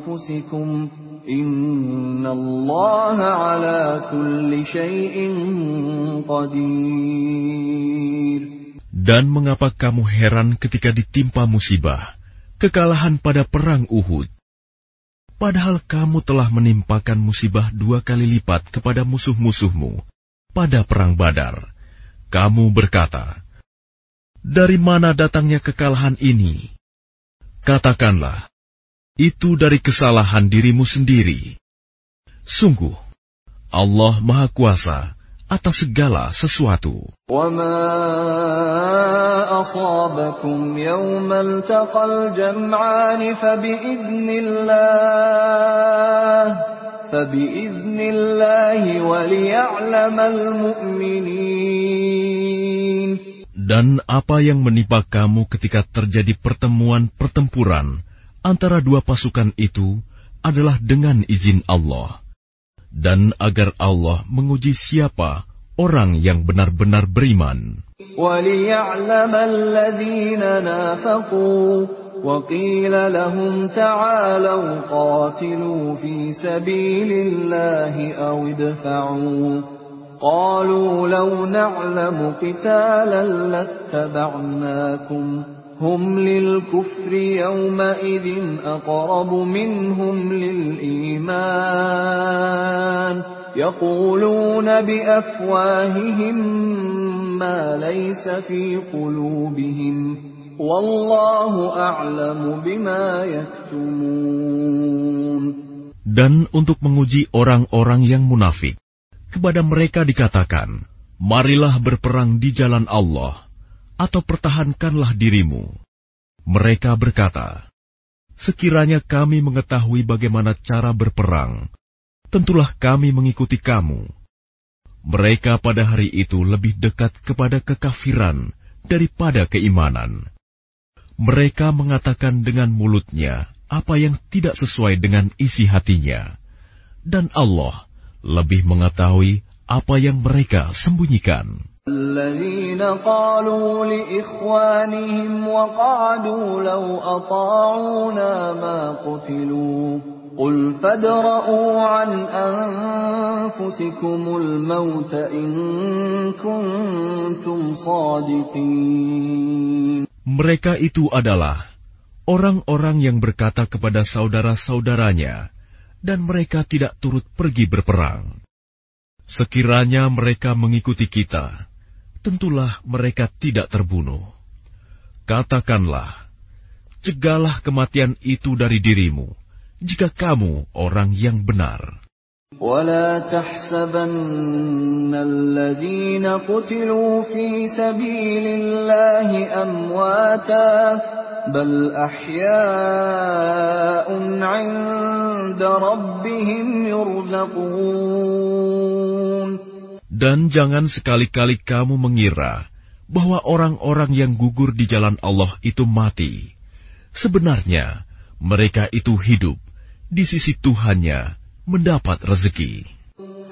أنفسكم إن الله على كل شيء قدير Dan mengapa kamu heran ketika ditimpa musibah, kekalahan pada perang Uhud? Padahal kamu telah menimpakan musibah dua kali lipat kepada musuh-musuhmu pada perang Badar. Kamu berkata, "Dari mana datangnya kekalahan ini?" Katakanlah, "Itu dari kesalahan dirimu sendiri." Sungguh, Allah Maha Kuasa atas segala sesuatu. Dan apa yang menimpa kamu ketika terjadi pertemuan pertempuran antara dua pasukan itu adalah dengan izin Allah Dan agar Allah menguji siapa orang yang benar-benar beriman. وليعلم الذين نافقوا وقيل لهم تعالوا قاتلوا في سبيل الله أو ادفعوا قالوا لو نعلم قتالا لاتبعناكم هم للكفر يومئذ أقرب منهم للإيمان يقولون بأفواههم ما ليس في قلوبهم والله أعلم بما يكتمون Dan untuk menguji orang-orang yang munafik, kepada mereka dikatakan, Marilah berperang di jalan Allah, atau pertahankanlah dirimu. Mereka berkata, Sekiranya kami mengetahui bagaimana cara berperang, tentulah kami mengikuti kamu. Mereka pada hari itu lebih dekat kepada kekafiran daripada keimanan. Mereka mengatakan dengan mulutnya apa yang tidak sesuai dengan isi hatinya, dan Allah lebih mengetahui apa yang mereka sembunyikan. الذين قالوا لإخوانهم وقعدوا لو أطاعونا ما قتلوا قل فادرءوا عن أنفسكم الموت إن كنتم صادقين Mereka itu adalah orang-orang yang berkata kepada saudara-saudaranya, dan mereka tidak turut pergi berperang. Sekiranya mereka mengikuti kita, tentulah mereka tidak terbunuh. Katakanlah, cegahlah kematian itu dari dirimu, jika kamu orang yang benar. ولا تحسبن الذين قتلوا في سبيل الله أمواتا بل أحياء عند ربهم يرزقون Dan jangan sekali-kali kamu mengira bahwa orang-orang yang gugur di jalan Allah itu mati. Sebenarnya, mereka itu hidup di sisi Tuhannya mendapat rezeki.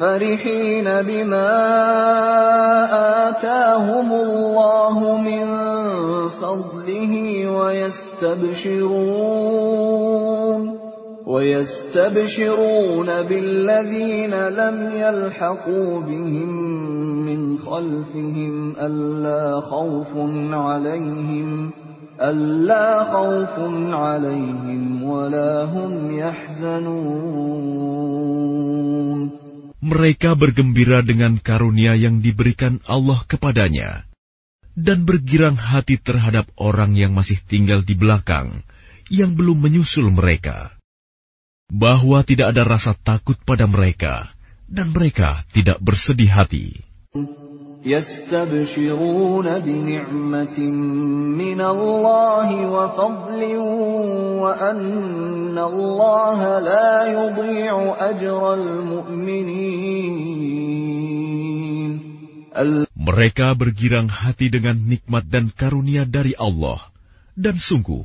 فرحين بما آتاهم الله من فضله ويستبشرون ويستبشرون بالذين لم يلحقوا بهم من خلفهم ألا خوف عليهم ألا خوف عليهم ولا هم يحزنون Mereka bergembira dengan karunia yang diberikan Allah kepadanya, dan bergirang hati terhadap orang yang masih tinggal di belakang, yang belum menyusul mereka, bahwa tidak ada rasa takut pada mereka, dan mereka tidak bersedih hati. يستبشرون بنعمة من الله وفضل وأن الله لا يضيع أجر المؤمنين Mereka bergirang hati dengan nikmat dan karunia dari Allah, dan sungguh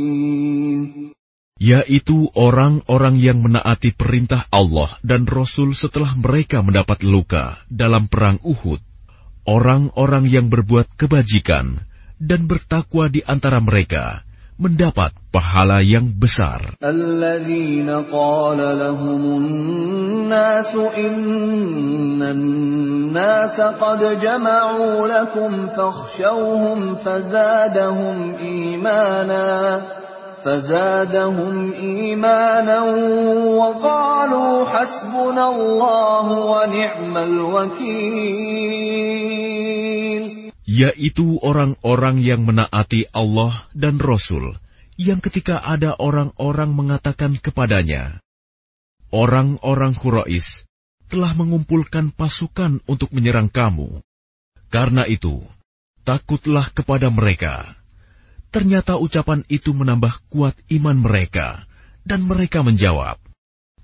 yaitu orang-orang yang menaati perintah Allah dan Rasul setelah mereka mendapat luka dalam Perang Uhud, orang-orang yang berbuat kebajikan dan bertakwa di antara mereka mendapat pahala yang besar. Alladzina qala lahumun nasu innan nasa qad jama'u lakum fakhshawhum fazadahum فزادهم إيمانا وقالوا حسبنا الله ونعم الوكيل yaitu orang-orang yang menaati Allah dan Rasul, yang ketika ada orang-orang mengatakan kepadanya, orang-orang Quraisy telah mengumpulkan pasukan untuk menyerang kamu. Karena itu, takutlah kepada mereka. Ternyata ucapan itu menambah kuat iman mereka, dan mereka menjawab,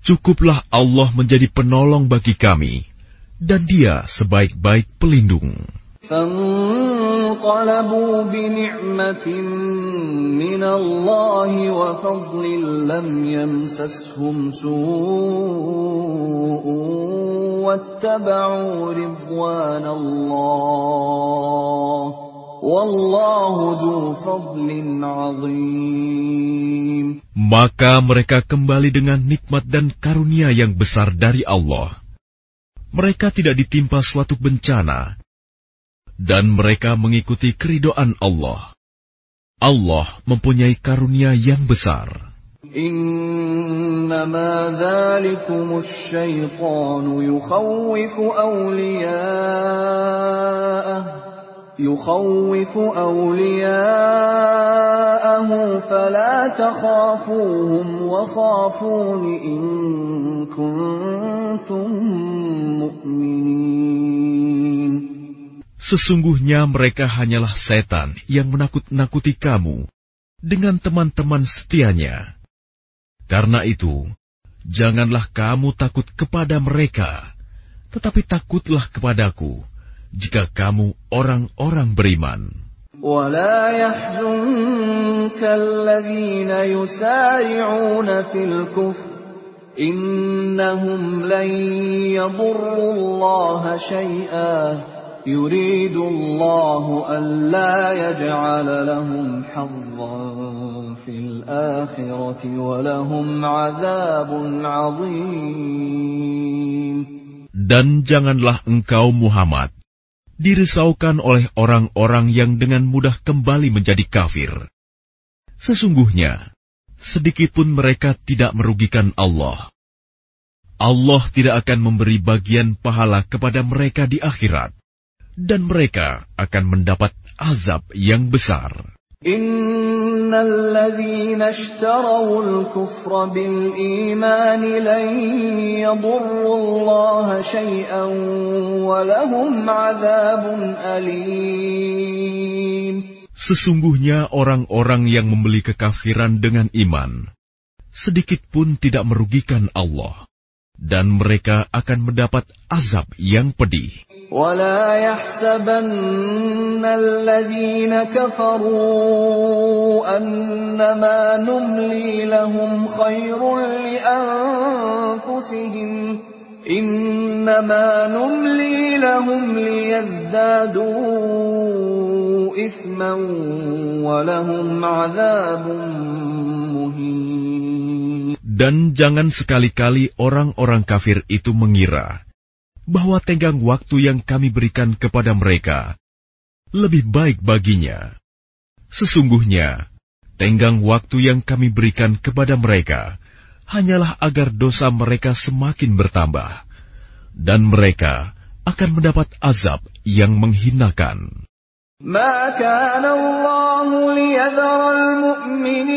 Cukuplah Allah menjadi penolong bagi kami, dan Dia sebaik-baik pelindung. فانقلبوا بنعمة من الله وفضل لم يمسسهم سوء واتبعوا رضوان الله والله ذو فضل عظيم Maka mereka kembali dengan nikmat dan karunia yang besar dari Allah. Mereka tidak ditimpa suatu bencana, dan mereka mengikuti keridoan Allah. Allah mempunyai karunia yang besar. إنما ذلكم الشيطان يخوف أولياءه يخوف أولياءه فلا تخافوهم وخافون إن كنتم مؤمنين Sesungguhnya mereka hanyalah setan yang menakut-nakuti kamu dengan teman-teman setianya. Karena itu, janganlah kamu takut kepada mereka, tetapi takutlah kepadaku jika kamu orang-orang beriman. ولا يحزنك الذين يسارعون في الكفر إنهم لن يضروا الله شيئا يريد الله ألا يجعل لهم حظا في الآخرة ولهم عذاب عظيم Dan janganlah engkau Muhammad dirisaukan oleh orang-orang yang dengan mudah kembali menjadi kafir. Sesungguhnya, sedikitpun mereka tidak merugikan Allah. Allah tidak akan memberi bagian pahala kepada mereka di akhirat, dan mereka akan mendapat azab yang besar. إن الذين اشتروا الكفر بالإيمان لن يضروا الله شيئا ولهم عذاب أليم Sesungguhnya orang-orang yang membeli kekafiran dengan iman, sedikit pun tidak merugikan Allah, dan mereka akan mendapat azab yang pedih. ولا يحسبن الذين كفروا أنما نملي لهم خير لأنفسهم إنما نملي لهم ليزدادوا إثما ولهم عذاب مهين Dan jangan sekali-kali orang-orang kafir itu mengira bahwa tenggang waktu yang kami berikan kepada mereka lebih baik baginya. Sesungguhnya, tenggang waktu yang kami berikan kepada mereka hanyalah agar dosa mereka semakin bertambah, dan mereka akan mendapat azab yang menghinakan. ما كان الله ليذر المؤمنين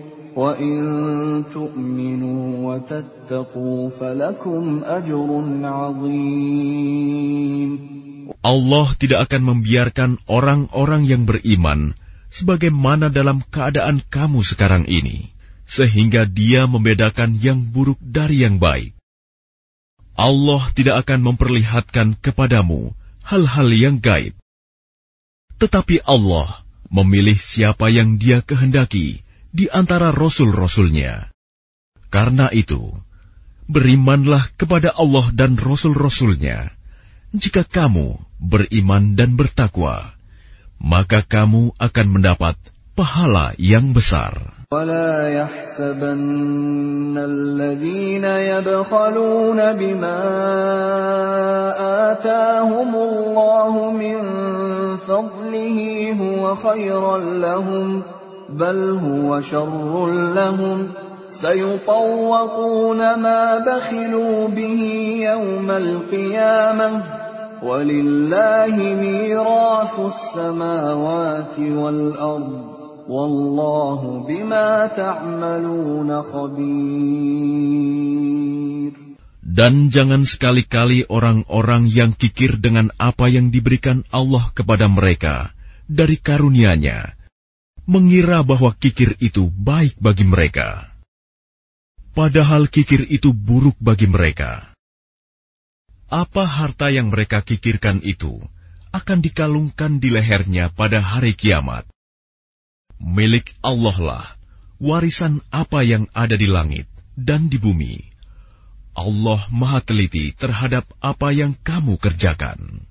وإن تؤمنوا وتتقوا فلكم أجر عظيم Allah tidak akan membiarkan orang-orang yang beriman sebagaimana dalam keadaan kamu sekarang ini, sehingga Dia membedakan yang buruk dari yang baik. Allah tidak akan memperlihatkan kepadamu hal-hal yang gaib, tetapi Allah memilih siapa yang Dia kehendaki di antara rasul-rasulnya. Karena itu, berimanlah kepada Allah dan rasul-rasulnya. Jika kamu beriman dan bertakwa, maka kamu akan mendapat pahala yang besar. ولا يحسبن الذين يبخلون بما آتاهم الله من فضله هو خيرا لهم بل هو شر لهم سيطوقون ما بخلوا به يوم القيامة ولله ميراث السماوات والأرض والله بما تعملون خبير Dan jangan sekali-kali orang-orang yang kikir dengan apa yang diberikan Allah kepada mereka dari karunia-Nya, mengira bahwa kikir itu baik bagi mereka. Padahal kikir itu buruk bagi mereka. Apa harta yang mereka kikirkan itu akan dikalungkan di lehernya pada hari kiamat. Milik Allah lah warisan apa yang ada di langit dan di bumi. Allah Maha Teliti terhadap apa yang kamu kerjakan.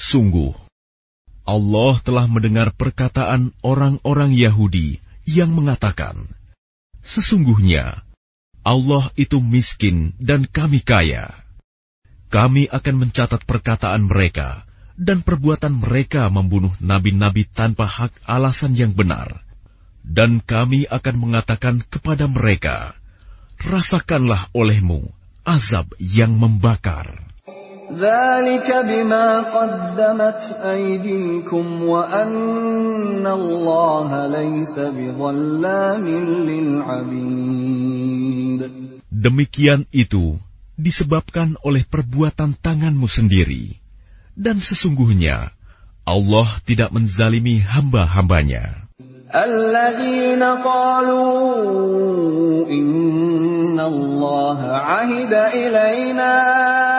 Sungguh, Allah telah mendengar perkataan orang-orang Yahudi yang mengatakan, Sesungguhnya, Allah itu miskin dan kami kaya. Kami akan mencatat perkataan mereka dan perbuatan mereka membunuh nabi-nabi tanpa hak alasan yang benar. Dan kami akan mengatakan kepada mereka, Rasakanlah olehmu azab yang membakar. Demikian itu disebabkan oleh perbuatan tanganmu sendiri. Dan sesungguhnya Allah tidak menzalimi hamba-hambanya. الذين قالوا إن الله عهد إلينا ألا نؤمن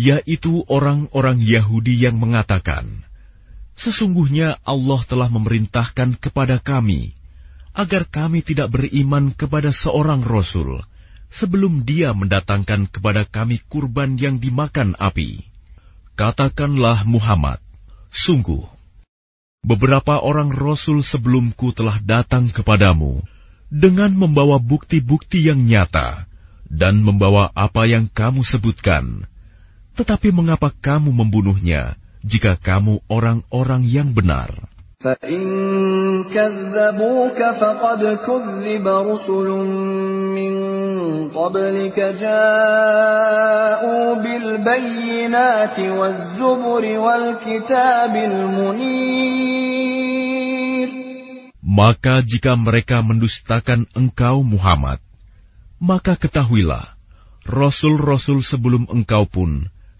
Yaitu orang-orang Yahudi yang mengatakan, Sesungguhnya Allah telah memerintahkan kepada kami agar kami tidak beriman kepada seorang Rasul sebelum dia mendatangkan kepada kami kurban yang dimakan api. Katakanlah Muhammad, sungguh, beberapa orang Rasul sebelumku telah datang kepadamu dengan membawa bukti-bukti yang nyata dan membawa apa yang kamu sebutkan. Tetapi mengapa kamu membunuhnya jika kamu orang-orang yang benar? فإن كذبوك فقد كذب رسل من قبلك جاءوا بالبينات والزبر والكتاب المنير Maka jika mereka mendustakan engkau Muhammad, maka ketahuilah, Rasul-Rasul sebelum engkau pun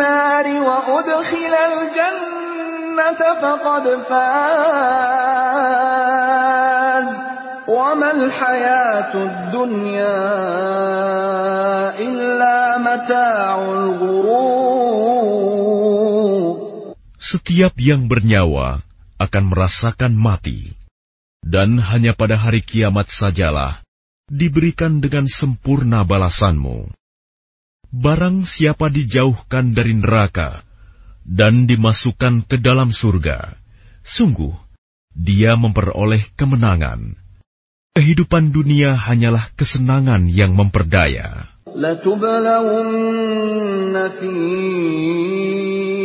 النار وأدخل الجنة فقد فاز وما الحياة الدنيا إلا متاع الغرور Setiap yang bernyawa akan merasakan mati, dan hanya pada hari kiamat sajalah diberikan dengan sempurna balasanmu. Barang siapa dijauhkan dari neraka dan dimasukkan ke dalam surga, sungguh dia memperoleh kemenangan. Kehidupan dunia hanyalah kesenangan yang memperdaya.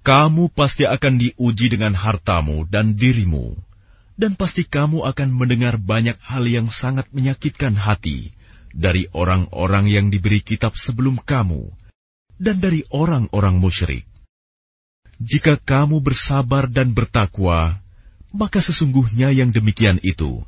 Kamu pasti akan diuji dengan hartamu dan dirimu, dan pasti kamu akan mendengar banyak hal yang sangat menyakitkan hati dari orang-orang yang diberi kitab sebelum kamu, dan dari orang-orang musyrik. Jika kamu bersabar dan bertakwa, maka sesungguhnya yang demikian itu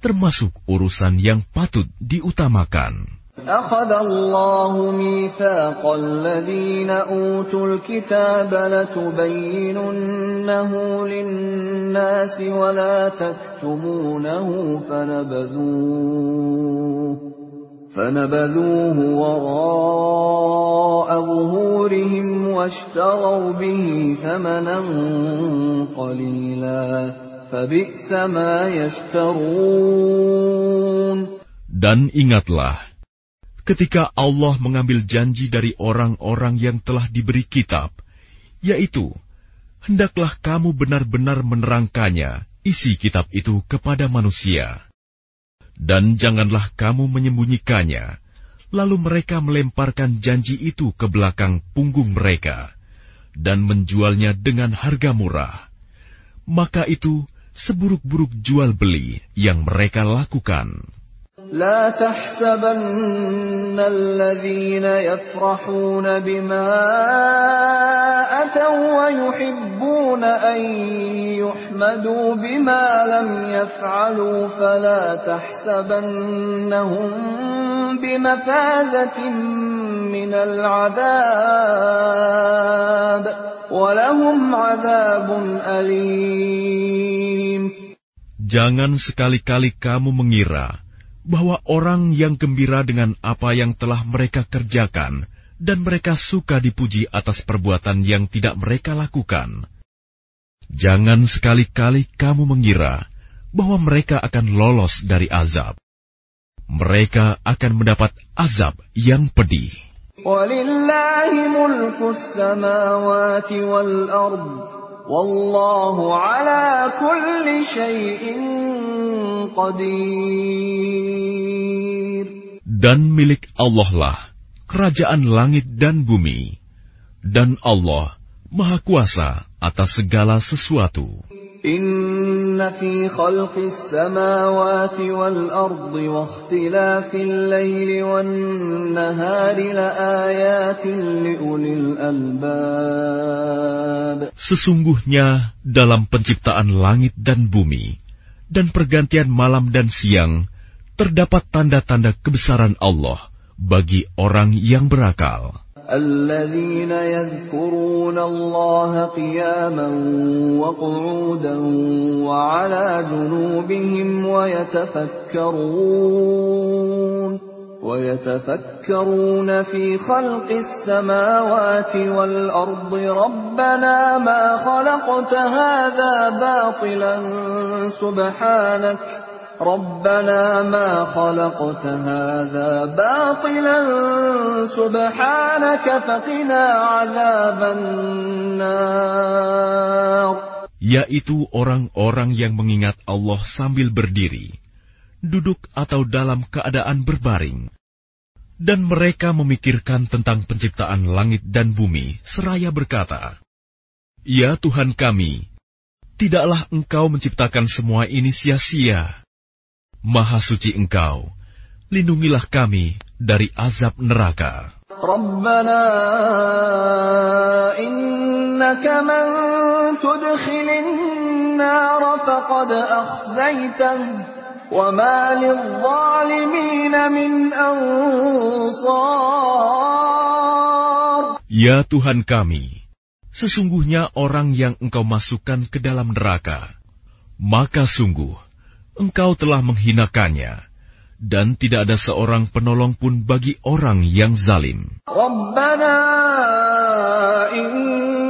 termasuk urusan yang patut diutamakan. أخذ الله ميثاق الذين أوتوا الكتاب لتبيننه للناس ولا تكتمونه فنبذوه فنبذوه وراء ظهورهم واشتروا به ثمنا قليلا dan ingatlah, ketika Allah mengambil janji dari orang-orang yang telah diberi kitab, yaitu, hendaklah kamu benar-benar menerangkannya, isi kitab itu kepada manusia. Dan janganlah kamu menyembunyikannya, lalu mereka melemparkan janji itu ke belakang punggung mereka, dan menjualnya dengan harga murah. Maka itu seburuk-buruk jual beli yang mereka lakukan. لا تحسبن الذين يفرحون بما أتوا ويحبون أن يحمدوا بما لم يفعلوا فلا تحسبنهم بمفازة من العذاب ولهم عذاب أليم. Jangan sekali-kali kamu mengira bahwa orang yang gembira dengan apa yang telah mereka kerjakan dan mereka suka dipuji atas perbuatan yang tidak mereka lakukan. Jangan sekali-kali kamu mengira bahwa mereka akan lolos dari azab. Mereka akan mendapat azab yang pedih. Wallahu ala kulli dan milik Allah lah kerajaan langit dan bumi, dan Allah Maha Kuasa atas segala sesuatu. Inna fi khalqis samawati wal ardi wa ikhtilafil layli wan nahari la ayatin liulil albab. Sesungguhnya dalam penciptaan langit dan bumi dan pergantian malam dan siang, terdapat tanda-tanda kebesaran Allah bagi orang yang berakal. الذين يذكرون الله قياما وقعودا وعلى جنوبهم ويتفكرون ويتفكرون في خلق السماوات والأرض. ربنا ما خلقت هذا باطلا سبحانك. ربنا ما خلقت هذا باطلا سبحانك. فقنا عذاب النار. Yaitu orang-orang yang mengingat Allah sambil berdiri. Duduk atau dalam keadaan berbaring. Dan mereka memikirkan tentang penciptaan langit dan bumi, seraya berkata, Ya Tuhan kami, tidaklah Engkau menciptakan semua ini sia-sia. Maha suci Engkau, lindungilah kami dari azab neraka. Rabbana innaka man tudkhilin nar faqad akhzaitah وما للظالمين من أنصار Ya Tuhan kami, sesungguhnya orang yang Engkau masukkan ke dalam neraka, maka sungguh Engkau telah menghinakannya, dan tidak ada seorang penolong pun bagi orang yang zalim. ربنا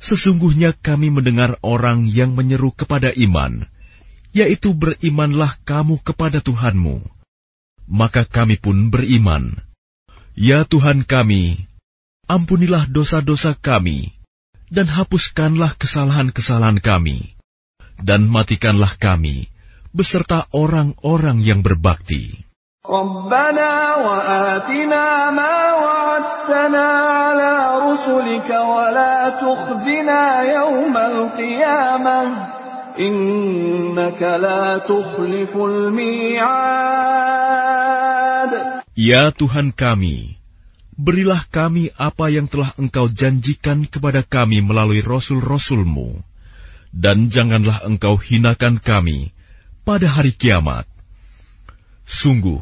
sesungguhnya kami mendengar orang yang menyeru kepada iman, yaitu berimanlah kamu kepada Tuhanmu. Maka kami pun beriman. Ya Tuhan kami, ampunilah dosa-dosa kami, dan hapuskanlah kesalahan-kesalahan kami, dan matikanlah kami beserta orang-orang yang berbakti. ربنا وآتنا ما وعدتنا على رسلك ولا تخزنا يوم القيامة إنك لا تخلف الميعاد Ya Tuhan kami, berilah kami apa yang telah Engkau janjikan kepada kami melalui rasul-rasulmu, dan janganlah Engkau hinakan kami pada hari kiamat. Sungguh,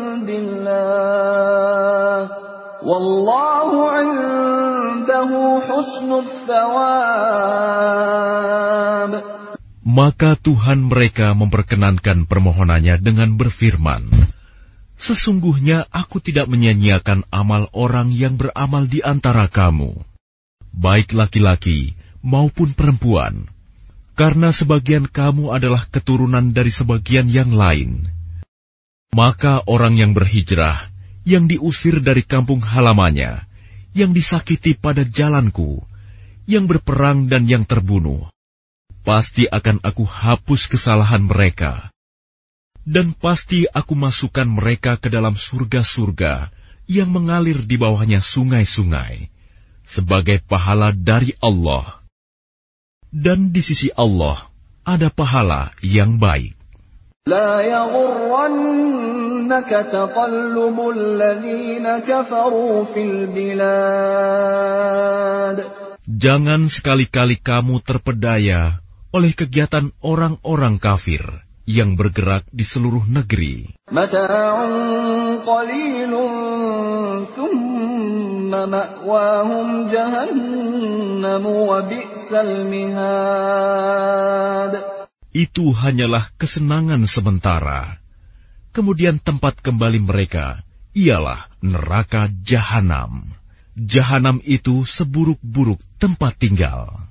الله والله عنده حسن الثواب Maka Tuhan mereka memperkenankan permohonannya dengan berfirman, Sesungguhnya aku tidak menyia-nyiakan amal orang yang beramal di antara kamu, baik laki-laki maupun perempuan, karena sebagian kamu adalah keturunan dari sebagian yang lain. Maka orang yang berhijrah, yang diusir dari kampung halamannya, yang disakiti pada jalanku, yang berperang dan yang terbunuh, pasti akan aku hapus kesalahan mereka. Dan pasti aku masukkan mereka ke dalam surga-surga yang mengalir di bawahnya sungai-sungai, sebagai pahala dari Allah. Dan di sisi Allah ada pahala yang baik. لا يغرنك تقلب الذين كفروا في البلاد Jangan sekali-kali kamu terpedaya oleh kegiatan orang-orang kafir yang bergerak di seluruh negeri. itu hanyalah kesenangan sementara. Kemudian tempat kembali mereka ialah neraka jahanam. Jahanam itu seburuk-buruk tempat tinggal.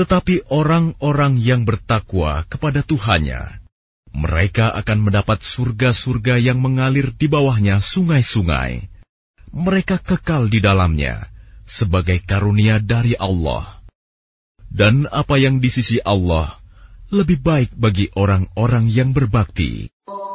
Tetapi orang-orang yang bertakwa kepada Tuhannya, mereka akan mendapat surga-surga yang mengalir di bawahnya sungai-sungai. Mereka kekal di dalamnya sebagai karunia dari Allah. Dan apa yang di sisi Allah lebih baik bagi orang-orang yang berbakti.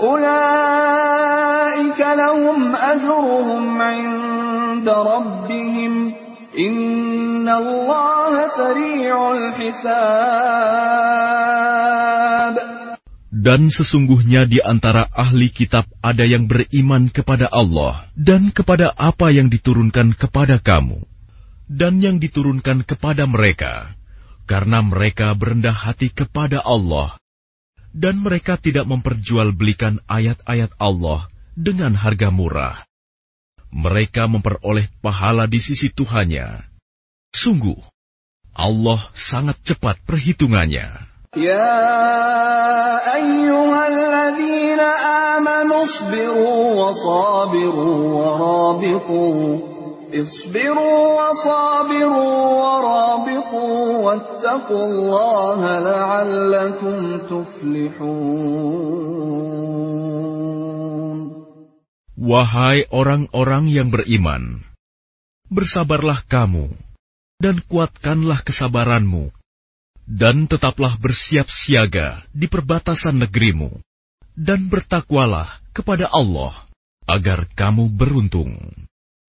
أولئك لهم أجرهم عند ربهم إن الله سريع الحساب Dan sesungguhnya di antara ahli kitab ada yang beriman kepada Allah dan kepada apa yang diturunkan kepada kamu dan yang diturunkan kepada mereka, karena mereka berendah hati kepada Allah dan mereka tidak memperjualbelikan ayat-ayat Allah dengan harga murah. Mereka memperoleh pahala di sisi Tuhannya. Sungguh, Allah sangat cepat perhitungannya. Ya ayyuhalladzina amanu sabiru wa sabiru wa rabitu. اصبروا وصابروا ورابطوا واتقوا الله لعلكم تفلحون Wahai orang-orang yang beriman, bersabarlah kamu dan kuatkanlah kesabaranmu dan tetaplah bersiap siaga di perbatasan negerimu, dan bertakwalah kepada Allah agar kamu beruntung.